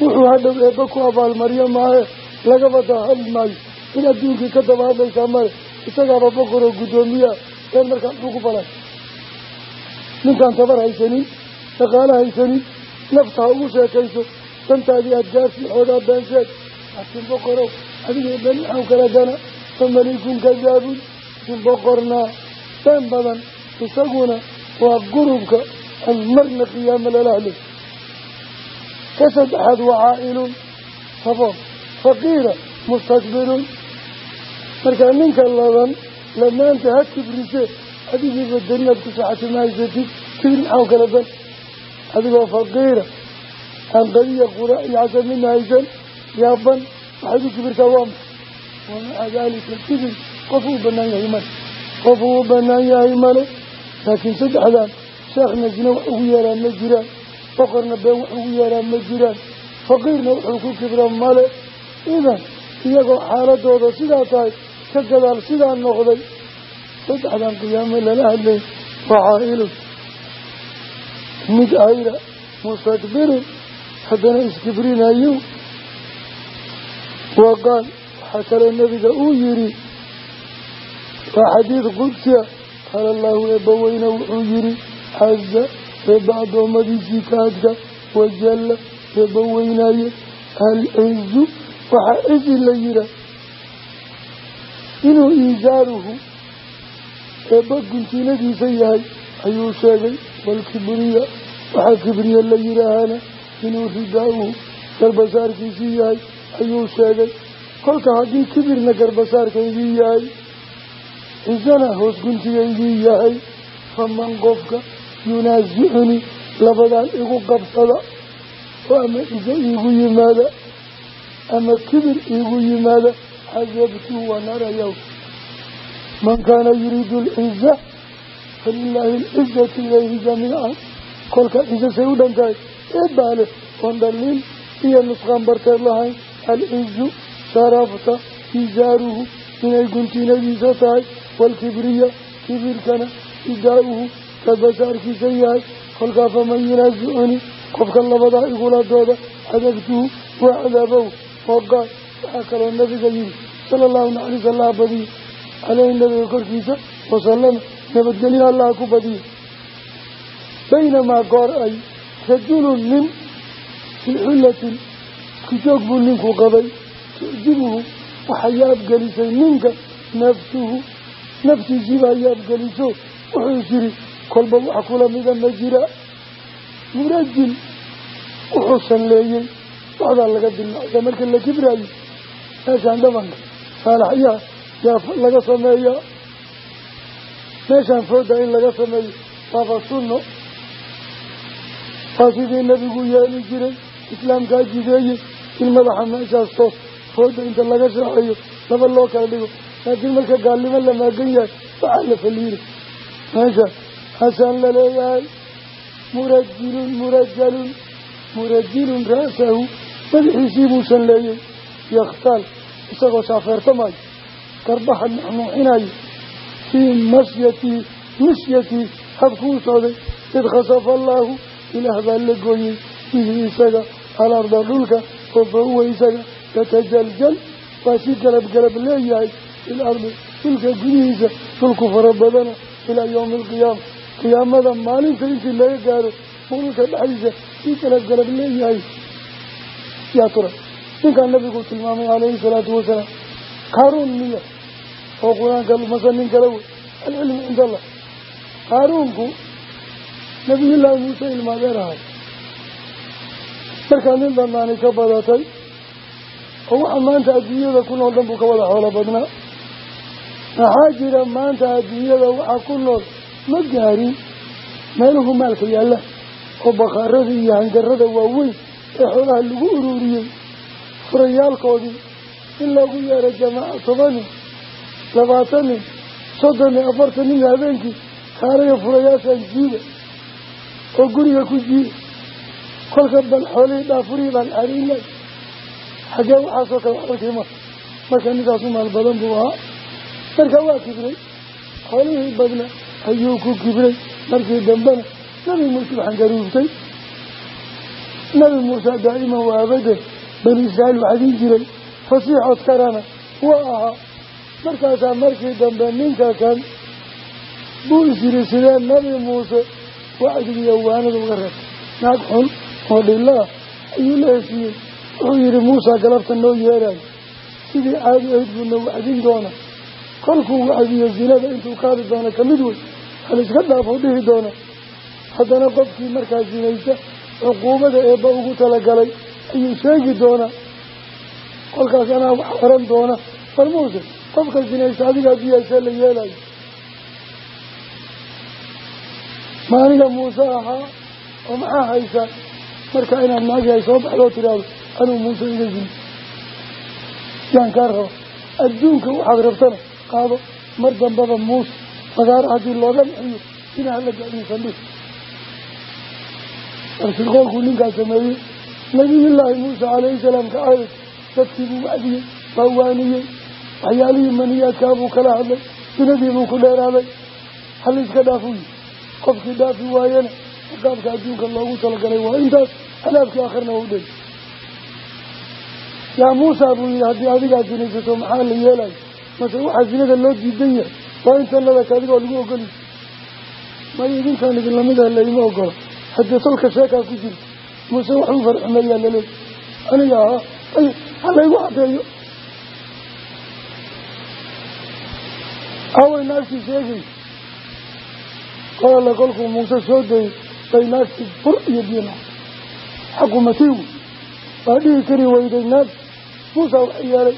B: wuxuu hadhow eebba ku abaalmaryo maahe lagaba dahali maayo in adduunkii ka daba hadlaysaa male isagaaba boqoroo guddoomiyaa been markaa muxuu ku falay ninkaan tabar haysanin dhaqaalo haysanin nafta ha ugu sheekayso dantaadii aad gaarsi xoogaa baansheed laakiin boqorow adiga bani aw kala gana fa malikun kadaabun in boqornaa been badan isaguna waa gurubka aan marna qiyaamo lala hadlay. Ka saddexaad wacaa'ilun saboon faqiira mustakbirun. Markaa ninka laban lamaanta ha kibrise adigiiba dariyaad ku saxati ma haysatid kibir maxaa kala ban adigoo faqiira aan qadiya qura iyo casab midna haysan yaaban waxaad u kibirtaa waa ma wamaca daalika kibir? Qof uu banaan yahay male. Qof uu banaan yahay male laakiin saddexdan sheekhna zina wax ugu yeeraan ma jiraan boqorna been wax ugu yeeraan ma jiraan faqiirna wuxuu ku kibra male idan iyagoo xaaladooda sidaa tahay ka gadaal sidaa noqday. Saddexdan qiyaamo lala hadlay waxaa-ilun mid ayra mustakbirin haddana iskibrinayo waqaal waxaa kaloo nebiga uu yidhi waa xadiid qudsiya qaala allahu eebbaweyne wuxuu yidhi caza eebba addoommadiisii kaadka wajalla eebba alcizu waxaa cizi la yihaa inuu iisaaruhu eebba guntiinadiisa yahay ayuu sheegay walkibriya waxaa kibriya la yidhaahana inuu ridaa-uhu garbasaarkiisii yahay ayuu sheegay. Kolka haddii kibirna garbasaarkaygii yahay cisana hoos guntigaygii yahay faman qofka yunaasicunii labadan igu qabsada oo ama ciso iigu yimaada ama kibir iigu yimaada cadabtuu waa naarayaw man kaana yuriidu alciza falilaahi alcizatu ilayhi jamiican kolka ciso say u dhan tahay eebbaa leh oon dhaliil iyo nusqaan barteed lahayn alcizu sharafta isaaruhu inay guntinadiisa tahay waalkibriya kibirkana idaa-uhu kabasaarkiisa yahay kolkaa faman yunaasicuni qofka labadaa igula dooda cadabtuhu waa cadaabow waqaal waxaa kaloo nabiga yihi sala allahu naxariis allaha badiyo caleyhi nabiga korkiisa wasalama nabadgelyo allaha ku badiyo baynamaa goor ay rajulun nin fii xullatin isku joog buu ninku qabay. Tucjibuhu waxaa yaabgelisay ninka nafsuhu naftiisiibaa yaabgeliso wuxuu is yidhi kolba wax kula mida ma jira. Murajil wuxuu sanleeyey waxdaa laga dilnacda marka la kibraayo meeshaan dhabanka saalaxyaha yaa laga sameeyaa meeshaan fooda in laga sameeyo waaba sunno. Waa sidii nebigu yeeli jiray islaamkaa jideeye in madaxa meeshaas toos fooda inta laga shaaxeeyo laba loo kala dhigo. Laakiin marka gaalnimo la maagan yahay waxaa la faliiri meesha hasaan la leeyahay murajilun murajalun murajilun ra'sahu madaxiisii buu sanleeyey yakhtaal isagoo saafeertamaayo garbaha nuxnuuxinayo fii masyatii misyatii habkuu socday. Id khasafa allaahu ilaah baa la gooyey. Bihi isaga alarda dhulka oo fa huwa isaga. Yatajaljal waa si garab garab leeyahay. Fil ardi dhulka gudihiisa dhulku fara badana ilaa yowmi alqiyaama qiyaamada maalinta intii laga gaaro uu dhulka dhexdiisa sii garab garab leeyahay yaa tura nabigu tilmaamay calayhi salaatu wasalaam qaaruun miya oo qur'aanka mase nin kale wey alcilmu cinda allah. Qaaruunku nabiyullaahi muuse ilmaadeerahay markaa nin danaani ka badatay oo waxa maanta adduunyada ku nool dhan buu ka wada xoolo badnaa. Maxaa jira maanta adduunyada waxaa ku nool ma gaarin meeluhu maalka yaalla oo bakhaarada iyo hangarada waaweyn ee xoolaha lagu ururiyey furayaalkoodii in loogu yeero jamaaca toban nin labaatan nin soddon nin afartan nin habeenkii kaalayo furayaashaan jiida oo guriga ku jiida kolka bal xoolihii dhaafurihii baan xariinay xaggee waxaasoo kale xalkii ma marka ninkaasu maal badan buu ahaa. Marka waa kibray. Xoolihii badna ayuu ku kibray. Markii dambena nabi muuse waxangaruuftay nabi muuse daa'iman waa abade bani israa'iil waxadin jiray fasiixood karana. Waa ahaa markaasaa markii dambe ninka kan buu is yiri sidee nabi muuse wacdigiiyo waanada uga reebtay naag xun oo dhilaa ayuu la heshiiyey. Wuxuu yidhi muusa galabta noo yeerayo sidii caadi ahayd buu na wacdin doonaa. Kolkuu wacdiyo zinada intuu qaadi doono ka mid wey haliska dhaafuu dhihi doona haddana qofkii markaa zinaysa cuquubada eebba ugu talagalay ayuu sheegi doonaa kolkaas anaa wax oran doona. Bal muuse qofka sinaysa adigaa biyaasee la yeelayo ma aniga muuse ahaa oo maxaa haysaa marka inaad naagyahay soo baxdoo tidhaahdo anuu muuse iga zini yaan kaa raba adduunka waxaad rabtana qaado mar dambaba muuse fagaaro haddii looga bixiyo sina hala gaciisan barsilqoolkuu ninkaa sameeyey. Nabiyullaahi muuse calayhi salaam ka aayad dadkii buu wacdiyey waa waaniyey waxyaalihii maniyaadkaa buu kala hadlay. Sinadii buu ku dheeraaday. Haliiska dhaafuu yihi qofkii dhaafi waayena ciqaabka adduunka loogu talagalay waa intaas. Cadaabkii aakhirna waa u dhey yaa muusa buu yihi haddii adigaa sinaysato maxaa la yeelayo mase waxaa sinada loo diidan yahay. Waa intanadaka adigoo lagu ogoli may idinkaan idin lamida laima ogolo haddii tolka sheekaa ku jirta muuse waxuu farxumeeyaa laleey aniga ahaa ay halaygu cadeeyo away naagtii sheegay. Qola kolkuu muuse soo dayey bay naagtii bur iyo biyo naay xakumatiiw waa dhihi kari weyday naag muusa wax yeelay.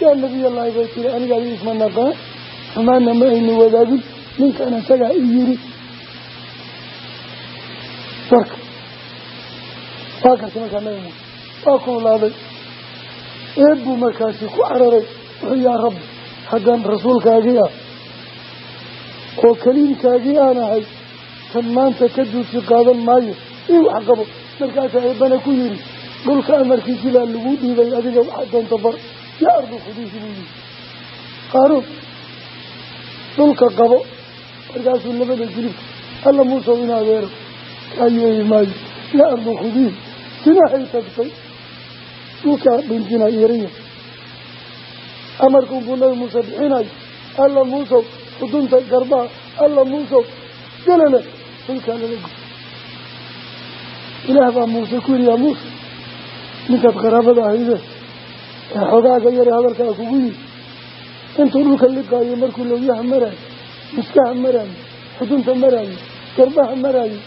B: Yaa nabiyallaahi bay tiri anigaa isma naqaan ma aynu wadaagin. Ninkan isagaa i yiri warka waa kartay markaa nabi muuse waa kululaaday eeb buu markaasi ku cararay. Wuxuu yaa rabbi haddaan rasuulkaagii ah oo kaliimkaagii aan ahay tan maanta ka duudsi qaadan maayo. Ii wax qabo. Markaasaa eebbana ku yidhi dhulka amarkiisii baa lagu dhiibay adiga waxaa doonta bar. Yaa ardu khudiisi buu yihi qaaruun dhulka qabo. Markaasuu labada jilibka alla muusow in adeero yeehi maayo yaa ardu khudiis sinahay tagtay? Dhulkaa dhintina yariya amarkun buu nabi muuse bixinayo alla muusow xudunta garbaha. Alla muusow galale dhulkaa lala go ilaah baa muuse ku yidhi yaa muuse ninkaad qaraabada ahayde xogaaga yare hadalkaa kugu yiri intuu dhulka liqaayo markuu lowyaha maraayo miskaha maraayo xudunta maraayo garbaha maraayo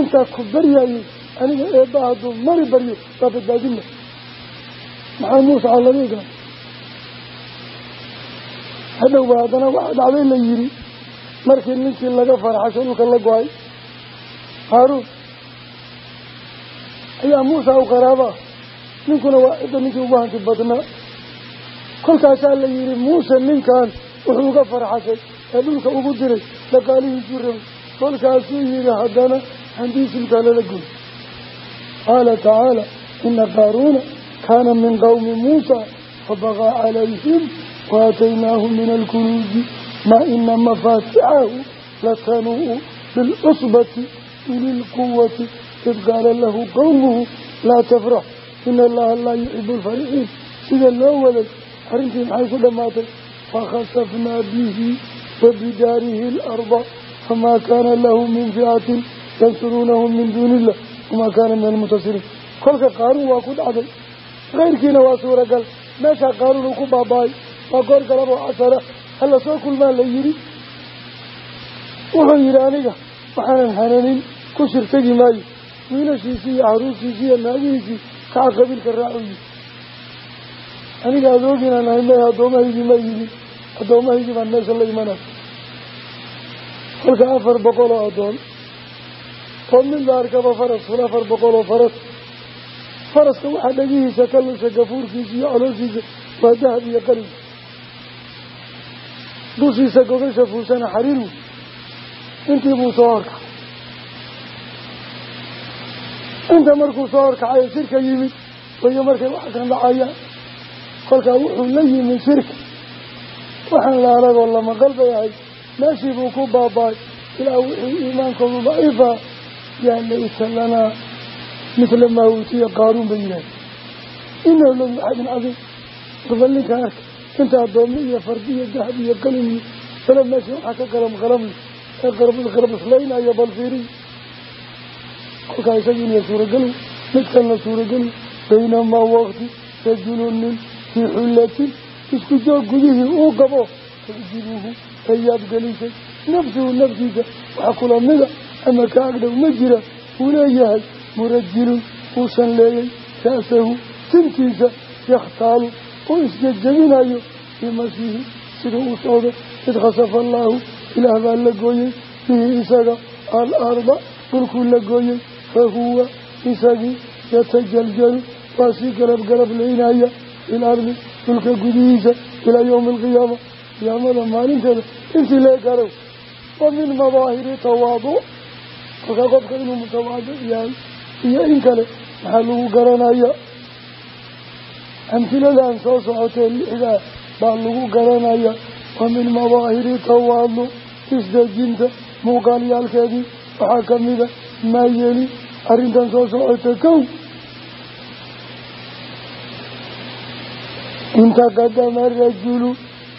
B: intaa ku baryaayey aniga eebba hadduu mari baryo waa badbaadina maxaa muuse caladiga hadhowba haddana waxaa dhacday la yidhi markii ninkii laga farxasho dhulka la go'ay. Haaruun ayaa muusa u qaraabaa ninkuna waa cidda ninkii ugu hanti badnaa kolkaasaa la yidhi muuse ninkan wuxuu uga farxashay ee dhulka ugu diray dhaqaalihiisuu rabay kolkaasuu yidhi haddana handiisilkaa lala goy qaala tacaala ina qaaruuna kaana min qowmi muusa fabaqaa calayhim waataynaahu min alkunuuzi. Maa ina mafaatixahu latanuu'u bilcusbati uli lquwati id qaala lahu qowmuhu laa tafrax ina allaha laa yuxibu alfarixiin sida loo waday arrintii maxay ku dhammaatay? Fakhasafnaa bihi wa bidaarihi alarda famaa kaana lahu min ficatin yansuruunahu min duuni illah wamaa kaana min almuntasiriin kolka qaaruun waa ku dhacday. Keyrkiina waa suuragal. Meeshaa qaaruun uu ku baaba-ay. Waa goor galab oo casara. Hala soo kulmaa la yidhi. Wuxuu yidhi aniga waxaanan hananin. Ku shirtagi maayo. Wiilashiisii iyo caruurtiisii iyo naagihiisii kaca qabiilka raacu yii aniga adooginaan ahay me addoomahaydii ma yimi addoomahaydii baan meesha la imanayo kolka afar oo mid la arkaba faras ful afar boqol oo faras. Faraska waxaa dhagihiisa ka gafuurkiisa iyo calooshiisa waa dahab iyo qalin dushiisa gogasha fuusana xariir wey intii buu soo horkacay inta markuu soo horkacayo shirka yimid wayo markay wax kan dhacayaan kolkaa wuxuu la yimid shirka waxaan la aragoo lama qalbay ahay meeshii buu ku baaba-ay ilaa wixii iimaankoodu daciifa yaa laysa lanaa mithla maa uutiya qaaruun bay yidhaahda inahu la yuxadin cadiim warbal ninkan arka inta addoommo iyo fardi iyo dahab iyo qalin iyo bale meesha waxaa ka qalam qalamle ee qarabislaynayo bal fiiriy kolkaa isaga inay suuragalow midkan la suurageli baynamaa waqti rajulu nin fii xullatin isku joog gudihii uu qabo tucjibuhu ay yaabgelisay nafsuhu naftiisa wax kula mida ama ka agdhow ma jira. Uu leeyahay murajilun uusan leeyay ra'sahu tintiisa yakhtaalu oo isjejabinayo bimasiihi siduu u socdo id khasafa allaahu ilaah baa la gooyey bihi isaga al arda dhulkuu la gooyey fa huwa isagii yatajaljalu waa sii garab garab leynaya fil ardi dhulka gudihiisa ilaa yowmi alqiyaama qiyaamada maalinteeda intii lee garow wa madaahiri tawaaduc kolkaa qofka inuu mutawaadic yahay iyo in kale maxaa lagu garanaya amhiladan soo socotee lixdaa baa lagu garanaya wa min madaahiri tawaaduc isdejinta muuqaalyaalkeedii waxaa ka mida maa yeli arrintan soo socota kow. Intaqadama arajulu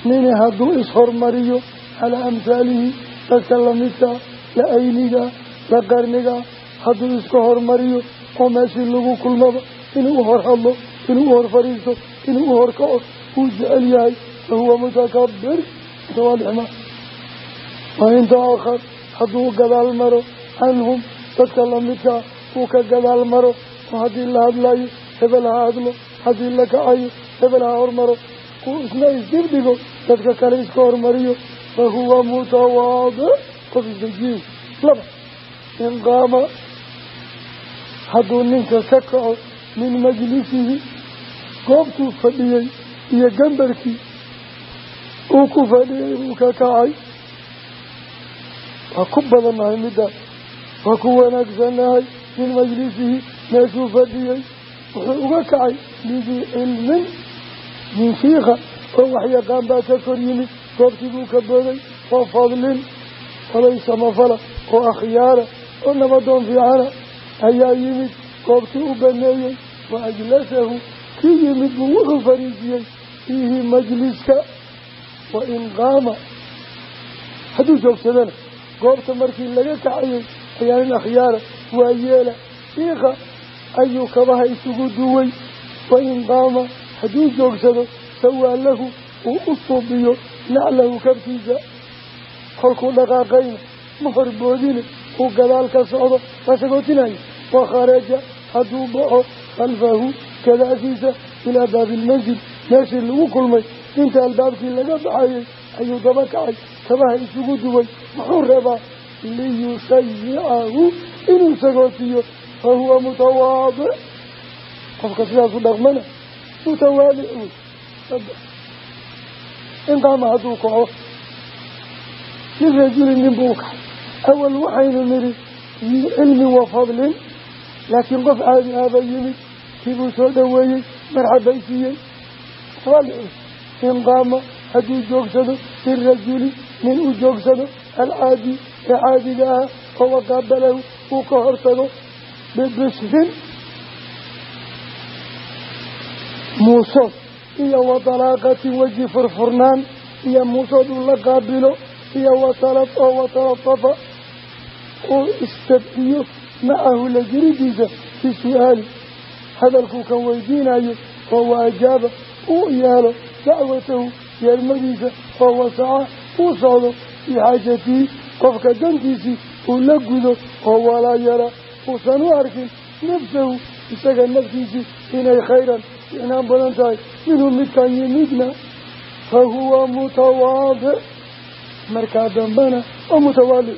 B: nini hadduu ishormariyo calaa amhaalihi dadka lamidkaa la aynigaa la qarnigaa hadduu iska hormariyo oo meeshii lagu kulmaba inuu hor hadlo inuu hor fadhiisto inuu u hor kaco uu jecel yahay fa huwa mutakabir mutawaalixma wa in taahar hadduu gadaal maro canhum dadka lamidkaa uu ka gadaal maro oo haddii la hadlayo hebel ha hadlo haddii la kacayo hebel ha hormaro uu isna isdibdhigo dadka kale iska hormariyo fa huwa mutawaadic qof isdejiye laba in qaama hadduu ninka ka kaco min majlisihi goobtuu fadhiyey iyo gambarkii uu ku fadhiyey buu ka kacay waa ku badannahay middaas waa ku wanaagsanahay min majlisihi meeshuu fadhiyey. Wuxuu uga kacay lidii cilmin min oo waxyaqaan baa ka kor yimid goobtii buu ka booday oo fadlin olay samafala oo akhyaara oo nabadoon fiicana ayaa yimid goobtii u baneeyey wa ajlasahu kii yimid buu wuxuu fariisiyey fiihi majliska wa in qaama. Hadduu joogsadana goobta markii laga kacayay ayaa nin akhyaara waa yeela. Shiikha ayuu kabaha isugu duway wa in qaama. Hadduu joogsado sawaa lahu uu u suubiyo naclahu kabtiisa. Kolkuu dhaqaaqayna ma horboodine uu gadaal ka socdo waa sagootinayo wa kharaja hadduu baxo khalfahu gadaashiisa ilaa baabilmasjid meeshii lagu kulmay inta albaabkii laga baxayay ayuu daba kacay kabaha isugu duway muxuu rabaa liyusayicahu inuu sagootiyo. Fa huwa mutawaadic qofka sidaas u dhaqmana mutawaadic wey hadduu nin buu kacay awal waxaynu nidhi dii cilmin wa fadlin laakiin qof caadi aaba yimid kiibuu soo dhoweeyey marxabaysiiyey in qaama hadduu joogsado lirajuli nin uu joogsado alcaadi ee caadiga ah oo waqaabalahu uu ka hortago bibishrin muusood iyo wa dalaaqatin weji furfurnaan iyo muusood uu la qaabilo iyo watala oo watalatafa uu istabdiyo macahu la jiridiisa fi su'aali. Hadalkuu kan weydiinayo oo wa ajaaba uu yeelo dacwatahu yeelmadiisa oo wasaca uu socdo fii xaajatihi qofka dantiisii uu la gudo oo walaa yara uusan u arkin nafsahu isaga naftiisii inay khayran ficnaan badan tahay minhu midkan yimidna fa huwa mutawaadic markaa dambana oo mutawaalic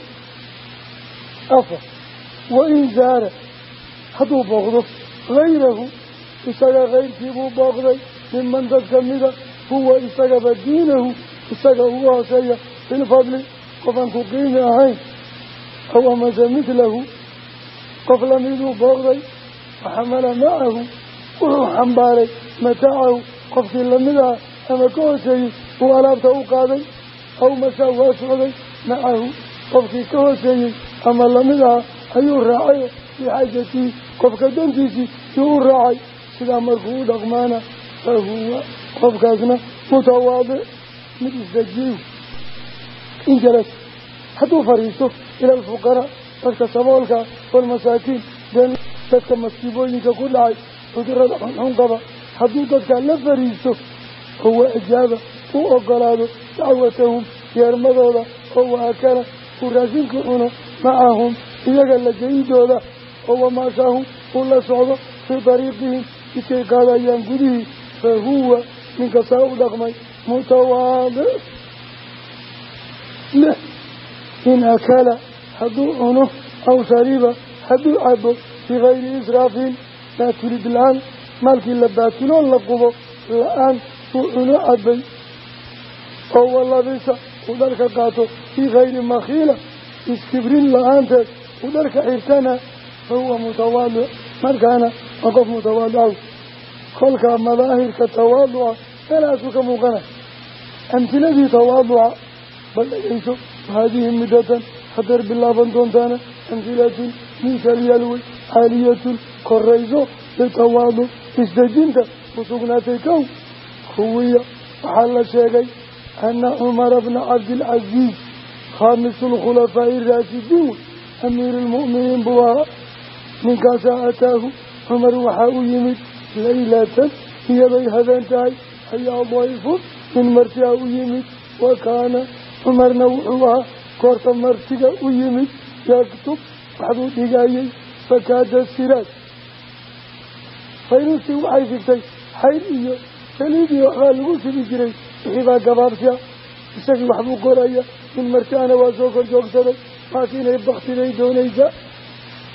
B: afar wain zaara hadduu booqdo hayrahu isaga kayrkiibuu booqday miman dad kamida huwa isagaba diinahu isaga ugu hooseeya filfadli qofaan ku qiimi ahayn aw amase midlahu qof lamiduu booqday waxamala macahu wuxuu xambaaray mataacahu qofkii la mid ah ama ka hooseeyey uu alaabta u qaaday aw masaa waa socday macahu qofkii ka hooseeyey ama la mid ah ayuu raacay fii xaajatii qofka dantiisii yuu u raacay. Sidaa markuu u dhaqmaana fa huwa qofkaasna mutawaadic mid isdajiy in jalas hadduu fadhiisto ila alfuqaraa dadka saboolka waalmasaakiin dadka masiibooyinka ku dhacay cudurrada xunxun qaba. Hadduu dadkaa la fariisto oo wa ajaaba u ogolaado dacwatahum yeermadooda oo waakala uu raashinka cuno macahum iyaga la geyidooda oo wamaashaahum uu la socdo fii dariiqihim jidkay qaadayaan gudihii fa huwa ninka saa u dhaqmay mutawaadic lix in akala hadduu cuno aw shariba hadduu cabo bikayri israafin baatulid la'aan maalkii la baatuloo la qubo la'aan uu cuno cabay oo walabisa uu dharka qaato fii kayri makhiila iskibrin la'aanteed uu dharka xirtana fa huwa mutawaadic markaana waa qof mutawaadicaw kolkaa madaahirka tawaaduca meelahaasuu ka muuqana. Amhiladii tawaaduca bal dhegeyso haadihi muddatan hadeer bilaaban doontaana amhilatun miisaalyaalwey caaliyatun korayso litawaaduc isdejinta ku sugnaatay kow. Huwiya waxaa la sheegay ana cumara bna cabdilcaziiz khaamisu lkhulafaa'i raashidiin wey amiiru lmu'miniin buu ahaa ninkaasaa ataahu cumar waxaa u yimid laylatan iyaday habeen tahay ayaa dayfun min martiha u yimid wa kaana cumarna wuxuu ahaa goorta martiga u yimid yaktub waxbuu dhigayey fakaada siraaj faynuustii waxay sigtay xayr iyo saliid iyo lagu sidi jiray wixii baa isagii waxbuu qoraya min martiana waa soo kor joogsaday laakiinay baktiday doonaysaa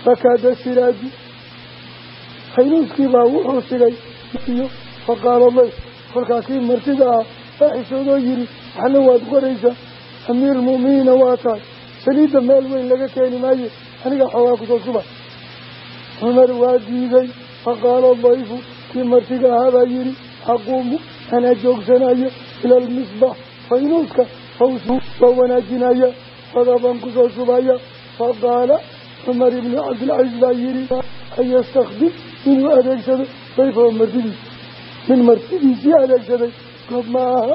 B: fakaada siraaji faynuuskii baa wuxuu sigay iyo faqaala lay kii martida ah baa xishoodoo yidhi waxna waad qoraysaa amiirulmu'miniina waa tahay saliidda meel weyn laga keeni maayo aniga xoogaa ku soo suba cumar waa diiday faqaala dayfu kii martiga ahaabaa yidhi aquumu anaa joogsanayo ila almisbax faynuuska fawsu waa wanaajinaya fadabaan ku soo subaya faqaala cumar ibnu cabdilcaziz baa yidhi an yastakdim inuu adeegsado dayfahu martidiisa min martidiisii adeegsaday goob ma aha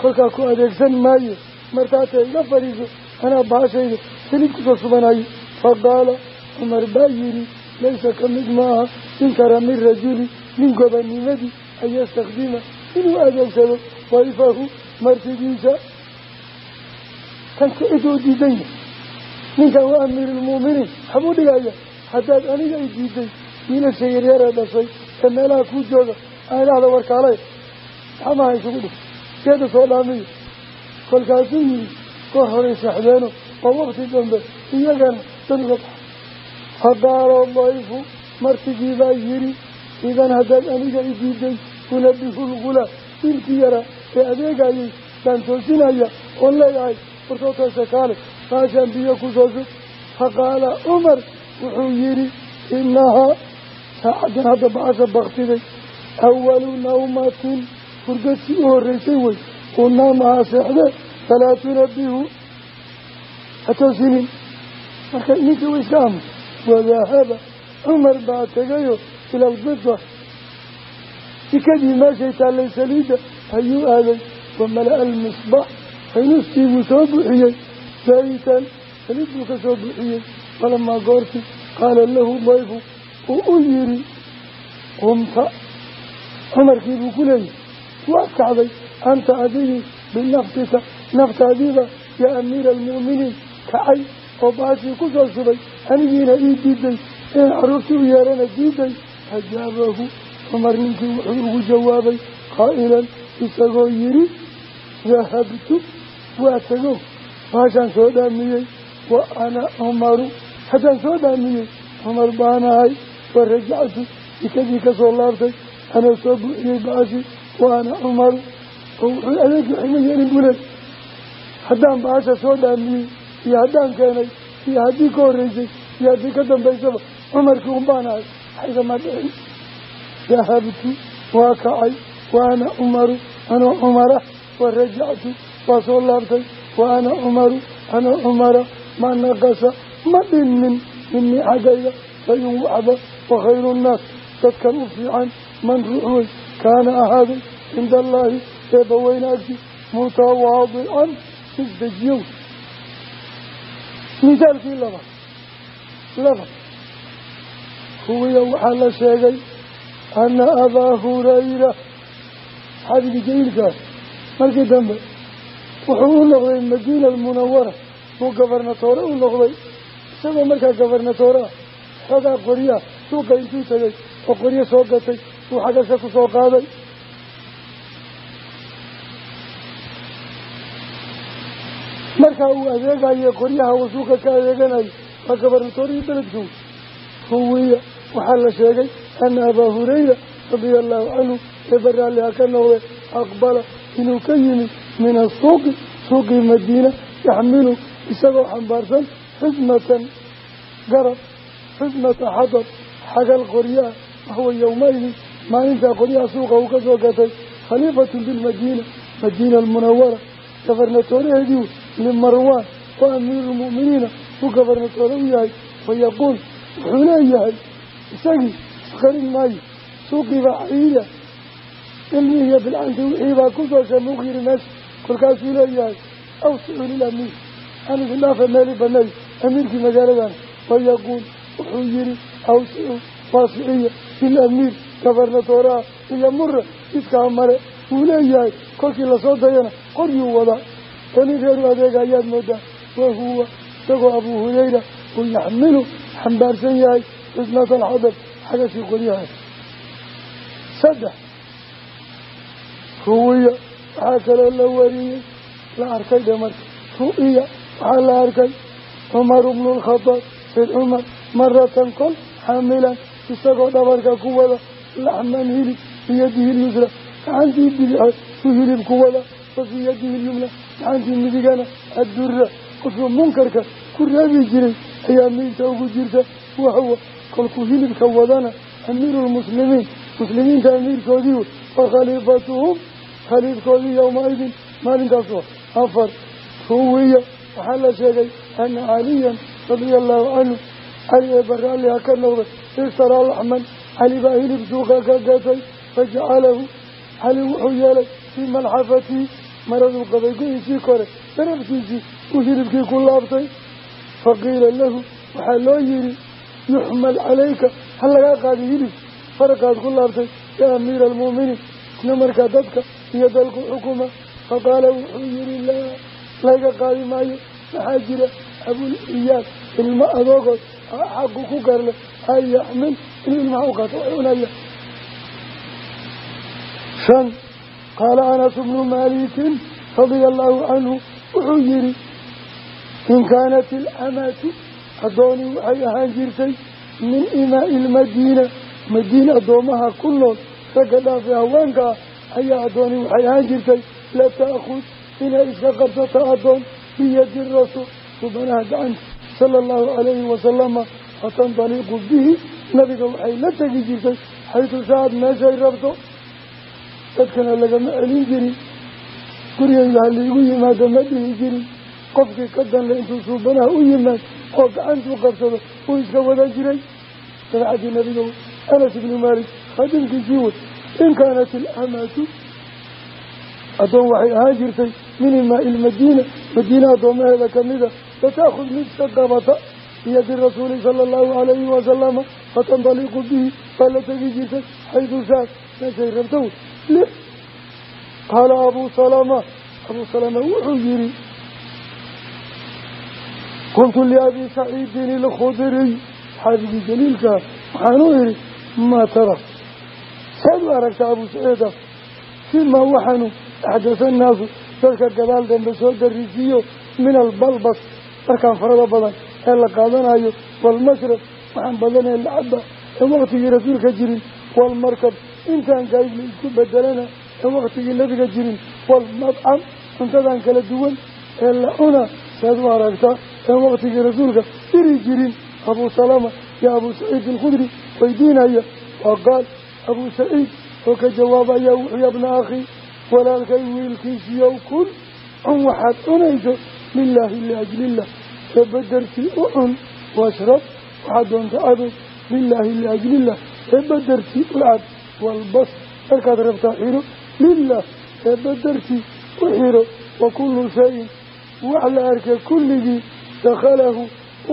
B: kolkaa ku adeegsan maayo. Martaata iga fadhiiso anaa bahashayda saliid ku soo subanayo faqaala cumar baa yidhi laysa ka mid maaha in karami rajuli nin gobanimadii an yastakdima inuu adeegsado dayfahu martidiisa kanka ciduu diidan yahay ninkan waa amiirulmu'miniin waxbuu dhigaya haddaad aniga i diiday wiilasha yaryaree dhashay ee meelaha kuu jooga aan idhaahda warkaalay maxamaha isugu dhig. Geeda soo dhaamiyo. Kolkaasuu yidhi kor horay saxdeeno oo waqti dambe iyagana dan uga baxa faqaala dayfu martigii baa yidhi idan haddaad aniga i diiday unabihu lgulaam wiilkii yaraa ee adeegayay baan toosinaya oon leeyahay wartoo toose kaale baashaan biyo ku soo sug faqaala cumar wuxuu yidhi inahaa saacaddan hadda bacasha baktiday awalu nawmatin furgadkii u horreysay wey uu naamahaa seexdee falaa tunabihu ha toosinin marka ninkii wa iska aamus wadahaba cumar baa tegayo ila albida sikadii meeshay taallay saliidda ayuu aaday wamala-a almisbax faynuustii buu soo buuxiyey zaytan saliid buu ka soo buuxiyey falamaa goorti qaala lahu dayfu uu u yidhi qumta. Cumarkii buu ku leeyahy waad kacday anta adigii binafsika naftaadiiba yaa amiira almu'miniin kacay oo baashii ku soo shubay anigiina ii diiday inaan carruurtii u yeerana diiday ajaabahu cumar ninkii wuxuu ugu jawaabay qaa'ilan isagoo yidhi dahabtu waa tego baashaan soo dhaamiyey wa ana cumaru haddaan soo dhaamiyey cumar baanahay wa rajactu sikadii ka soo laabtay anoo soo buuxiyey baashi wa ana cumaru oo wuxuu adeegi xima yeelin buu leey haddaan baasha soo dhaamiyey iyo haddaan keenay iyo haddii ka horreysay iyo haddii ka dambaysaba cumarkii un baanahay xaygama dhicin dahabtu waa kacay wa ana cumaru anoo cumara wa rajactu waa soo laabtay wa ana cumaru anoo cumara ma naqasa ma dhinmin minii xaggayga sayun waxba wa khayru nnaas dadkan u fiican man ruux wey kaana ahaaday cinda allaahi eebbaweyne agti mutawaadican isdejiyow. Misaalkii laba laba huwiya la sheegay ana abaa hurayra saxaabigii jaliilkaas markii dambe wuxuu u noqday madiina almunawara buu gabarnatoore u noqday isagoo markaa gabarnatoore ah xoogaa qoryaa suuqa intuu tegay oo qoryo soo gatay buu xagasha ku soo qaaday markaa uu adeegayo qoryaha uu suuqa ka adeeganayo waa gabarnatoorihii beledku huwiya waxaa la sheegay ana abaa hurayra radia allahu canhu eeba raalliha ka noqday aqbala inuu ka yimid min asuuqi suuqii madiina yaxmilu isagoo xambaarsan xusmatan garab xusmata xadar xagal qoryaah wahuwa yowmaydin maalintaa qoryaha suuqa uu ka soo gatay khaliifatun bilmadiina madiina almunawara gabarnatooraheedii limarwaan wa amiiru lmu'miniina uu gabarnatoore u yahay wayaquul wuxuu leeyahay isagii isqarin maayo suuqiibaa cariira ilmihii iyo bilcanti wixiibaa ku soo shamuuq yiri meesha kolkaasuu leeyahay awsicu lilamiir anigu dhaafa meeli banay amiirkii magaaladan wayaquul wuxuu yihi awsicu waasiciya lilamiir gabarnatooraha iyo mura jidkaa mare wuu leeyahay kolkii la soo dayana qoryuu wadaa. Oo reeru adeega ayaad moodaa. Wahuwa isagoo abuu hurayra uu yaxmilu xambaarsan yahay xusnata alxadab xagashii qoryahaas saddex ruwiya waxaa kaloo la wariyey la arkay dhe ru'iya waxaa la arkay cumaru bnu lkhadaab sayd cumar maratan kol xaamilan isagoo dhabarka ku wada laxman hilib biyadihi lyusra gacantii bidixo ku hilib ku wada wa fii yadihi lyumna gacantii midigana addura qofkuu munkarka ku reebi jiray ayaa miigta ugu jirta wahuwa kolkuu hilibka wadana amiiru lmuslimiin muslimiinta amiirkoodii wa khaliifatuhum khaliifkoodii yowmaidin maalintaas oo afar ruwiya waxaa la sheegay ana caliyan radia allahu canhu cali ee baraalliha ka noqday ishtaraa laxman cali baa hilib suuqa ka gatay fajacalahu cali wuxuu yeelay fii malxafatii maraduu qabay go-iisii kore darabtiisii uu hilibkii ku laabtay. Faqiila lahu waxaa loo yihi yuxmal calayka ha lagaa qaadi hilib faraqaad ku laabtay yaa amiira almu'miniin isna markaa dadka iyo dalku xukuma. Faqaala wuxuu yihi laa layga qaadi maayo. Maxaa jira abul iyaad ilmo adoogood xaqu ku garle an yaxmil inuu ilmaha u qaato way cunaya. Shan qaala anas bnu malikin radia allahu canhu wuxuu yihi in kaanat ilamatu addoonii waxay ahaan jirtay min imaa'i ilmadiina madiina addoomaha ku nool ragga dhaafe haweenka ah ayaa addoonii waxay ahaan jirtay la ta'khud inay iska qabsato addoon biyadi rasuul. Subanaha gacanta sala allahu calayhi wasalama fatandaliqu bihi. Nabiga waxay la tegi jirtay xaytu shaad meeshay rabto dadkana lagama celin jirin. Gurigayda haliigu yimaado ma dhihi jirin. Qofkii ka danle intuu suubanaha u yimaad oo gacantuu qabsado uu iska wadan jiray. Dabeecadii nabiga anas ibnu maalik khadimkiisii wey in kaanat ilamatu addoon waxay ahaan jirtay min imaa'i ilmadiina madiina addoomaheeda kamida fataakhud mid ka qabata biyadi rasuuli sala allahu calayhi wasalama fatandaliqu bihi baa la tegi jirtay xaydu shaad meeshay rabto lix qaala abuu salama abuu salama wuxuu yihi maa tara saad u aragtaa abuu saciida fimaa waxaanu axdasa annaasu dadka gadaal dambe soo darisiiyo min albalbas markaan farada badan ee la qaadanayo waalmashrab waxaan badan ee lacaba ee waktigii rasuulka jirin waalmarkab intaan gaayid la isku bedelana ee waktigii nabiga jirin waalmadcam cuntadan kala duwan ee la cuna saad u aragtaa ee waktigii rasuulka iri jirin abuu salama iyo abuu saciid alkhudri weydiinaya waa qaal abuu saciid oo ka jawaabaya wuxuu yabna akhi walaalkay wiilkiisiyow kun cun waxaad cunayso lilaahi liajlillah ee badertii u cun washrab waxaad doonta cado lilaahi liajlillah ee badertii u cad walbas markaad rabtaa xiro lilah ee badertii u xiro wa kullu shayin wax la arkay kulligii dakhalahu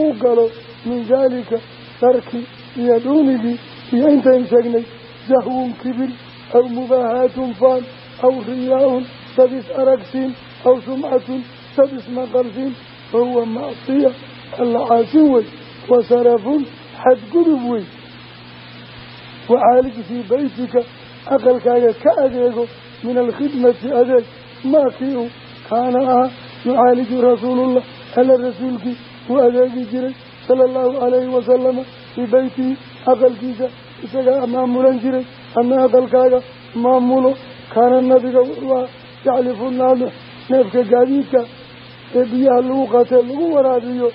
B: uu galo min daalika dharkii iyo dhuunigii. Iyo intayn sheegnay jahwun kibir aw mubaahaatun faan aw riyaa-un dad is aragsiin aw sumcatun dad ismaqalsiin fahuwa macsiya alla caasin wey wa sarafun xadgudub wey wacaalij fii beytika aqalkaaga ka adeego min alkhidmati adeeg maakii u kaana aha yucaaliju rasuulullah alla rasuulkii uu adeegi jiray sala allahu calayhi wasalama fii beytihi aqalkiisa isagaa maamulan jiray ama aqalkaaga maamulo kaana nabiga wuxuu aha yaclifu naadix neefka gaadiidka ee biyaha lagu qatee lagu waraabiyo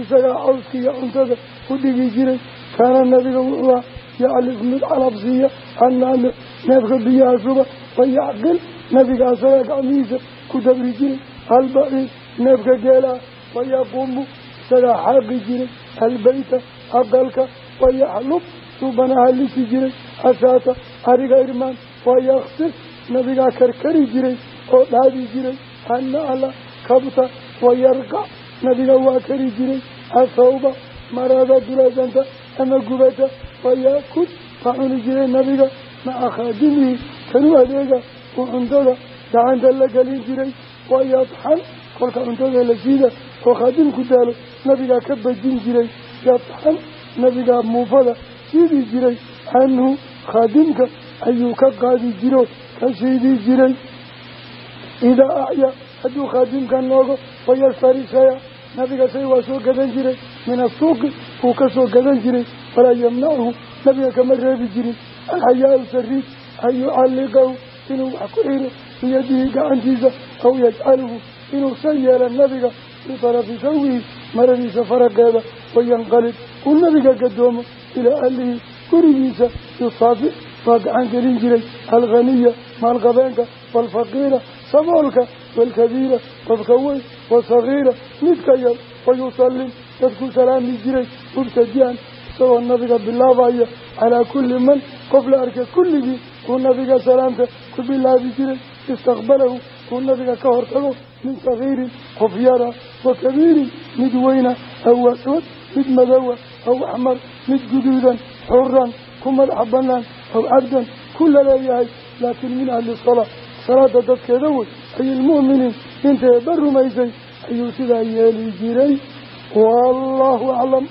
B: isagaa cawska iyo cuntada u dhigi jiray. Kaana nabiga wuxuu yaclif mid calabsiiya annaadix neefka biyaha suba wayacqil nabiga asagaa gacmihiisa ku dabri jiray. Albaciid neefka geelaha wayaquumu isagaa xaaqi jiray albeyta aqalka wayaxlub suubanaha lisi jiray asaata ariga irmaan wayaksir nabigaa karkari jiray oo dhaadi jiray annacla kabta wayarqac nabiga waa kari jiray athawba marada duleysanta ama gubata wayaakul waa cuni jiray nabiga maca khaadimihi kanu adeega uu cuntada gacanta la gelin jiray wayadxan kolka cuntada la siida oo khaadimku daalo nabigaa ka bajin jiray yadxan nabigaa muufada siidi jiray canhu khaadimka ayuu ka qaadi jiro ka siidi jiray. Idaa acyaa hadduu khaadimka noogo wayastari shaya nabiga shay waa soo gadan jiray min asuuqi uu ka soo gadan jiray walaa yamnachu nabiga kama reebi jirin. Alxayaau sariid an yucalliqahu inuu wax ku xiro biyadihi gacantiisa aw yajcaluhu inuu san yeela nabiga fii tarafi sawihi maradiisa faraqeeda wayanqalib uu nabiga gadoomo ilaa ahlihi gurigiisa yusaafi waa gacan gelin jiray alkhaniya maalqabeenka waalfaqiira saboolka waalkabiira qofka weyn wasagiira midka yar wayusallim dadku salaami jiray mubtadian isagoo nabiga bilaabaya calaa kulli man qof la arkay kulligii uu nabiga salaamta ku bilaabi jiray istaqbalahu uu nabiga ka hortago min sagiirin qof yara wa kabiirin mid weyna aw aswad mid madowa aw axmar mid guduudan xuran ku madaxa banaan aw cabdan ku la leeyahay laakiin min ahli salaa salaada dadkeeda wey ay ilmu'miniin intae ba rumaysay ayuu sidaa yeeli jiray. Wallaahu aclam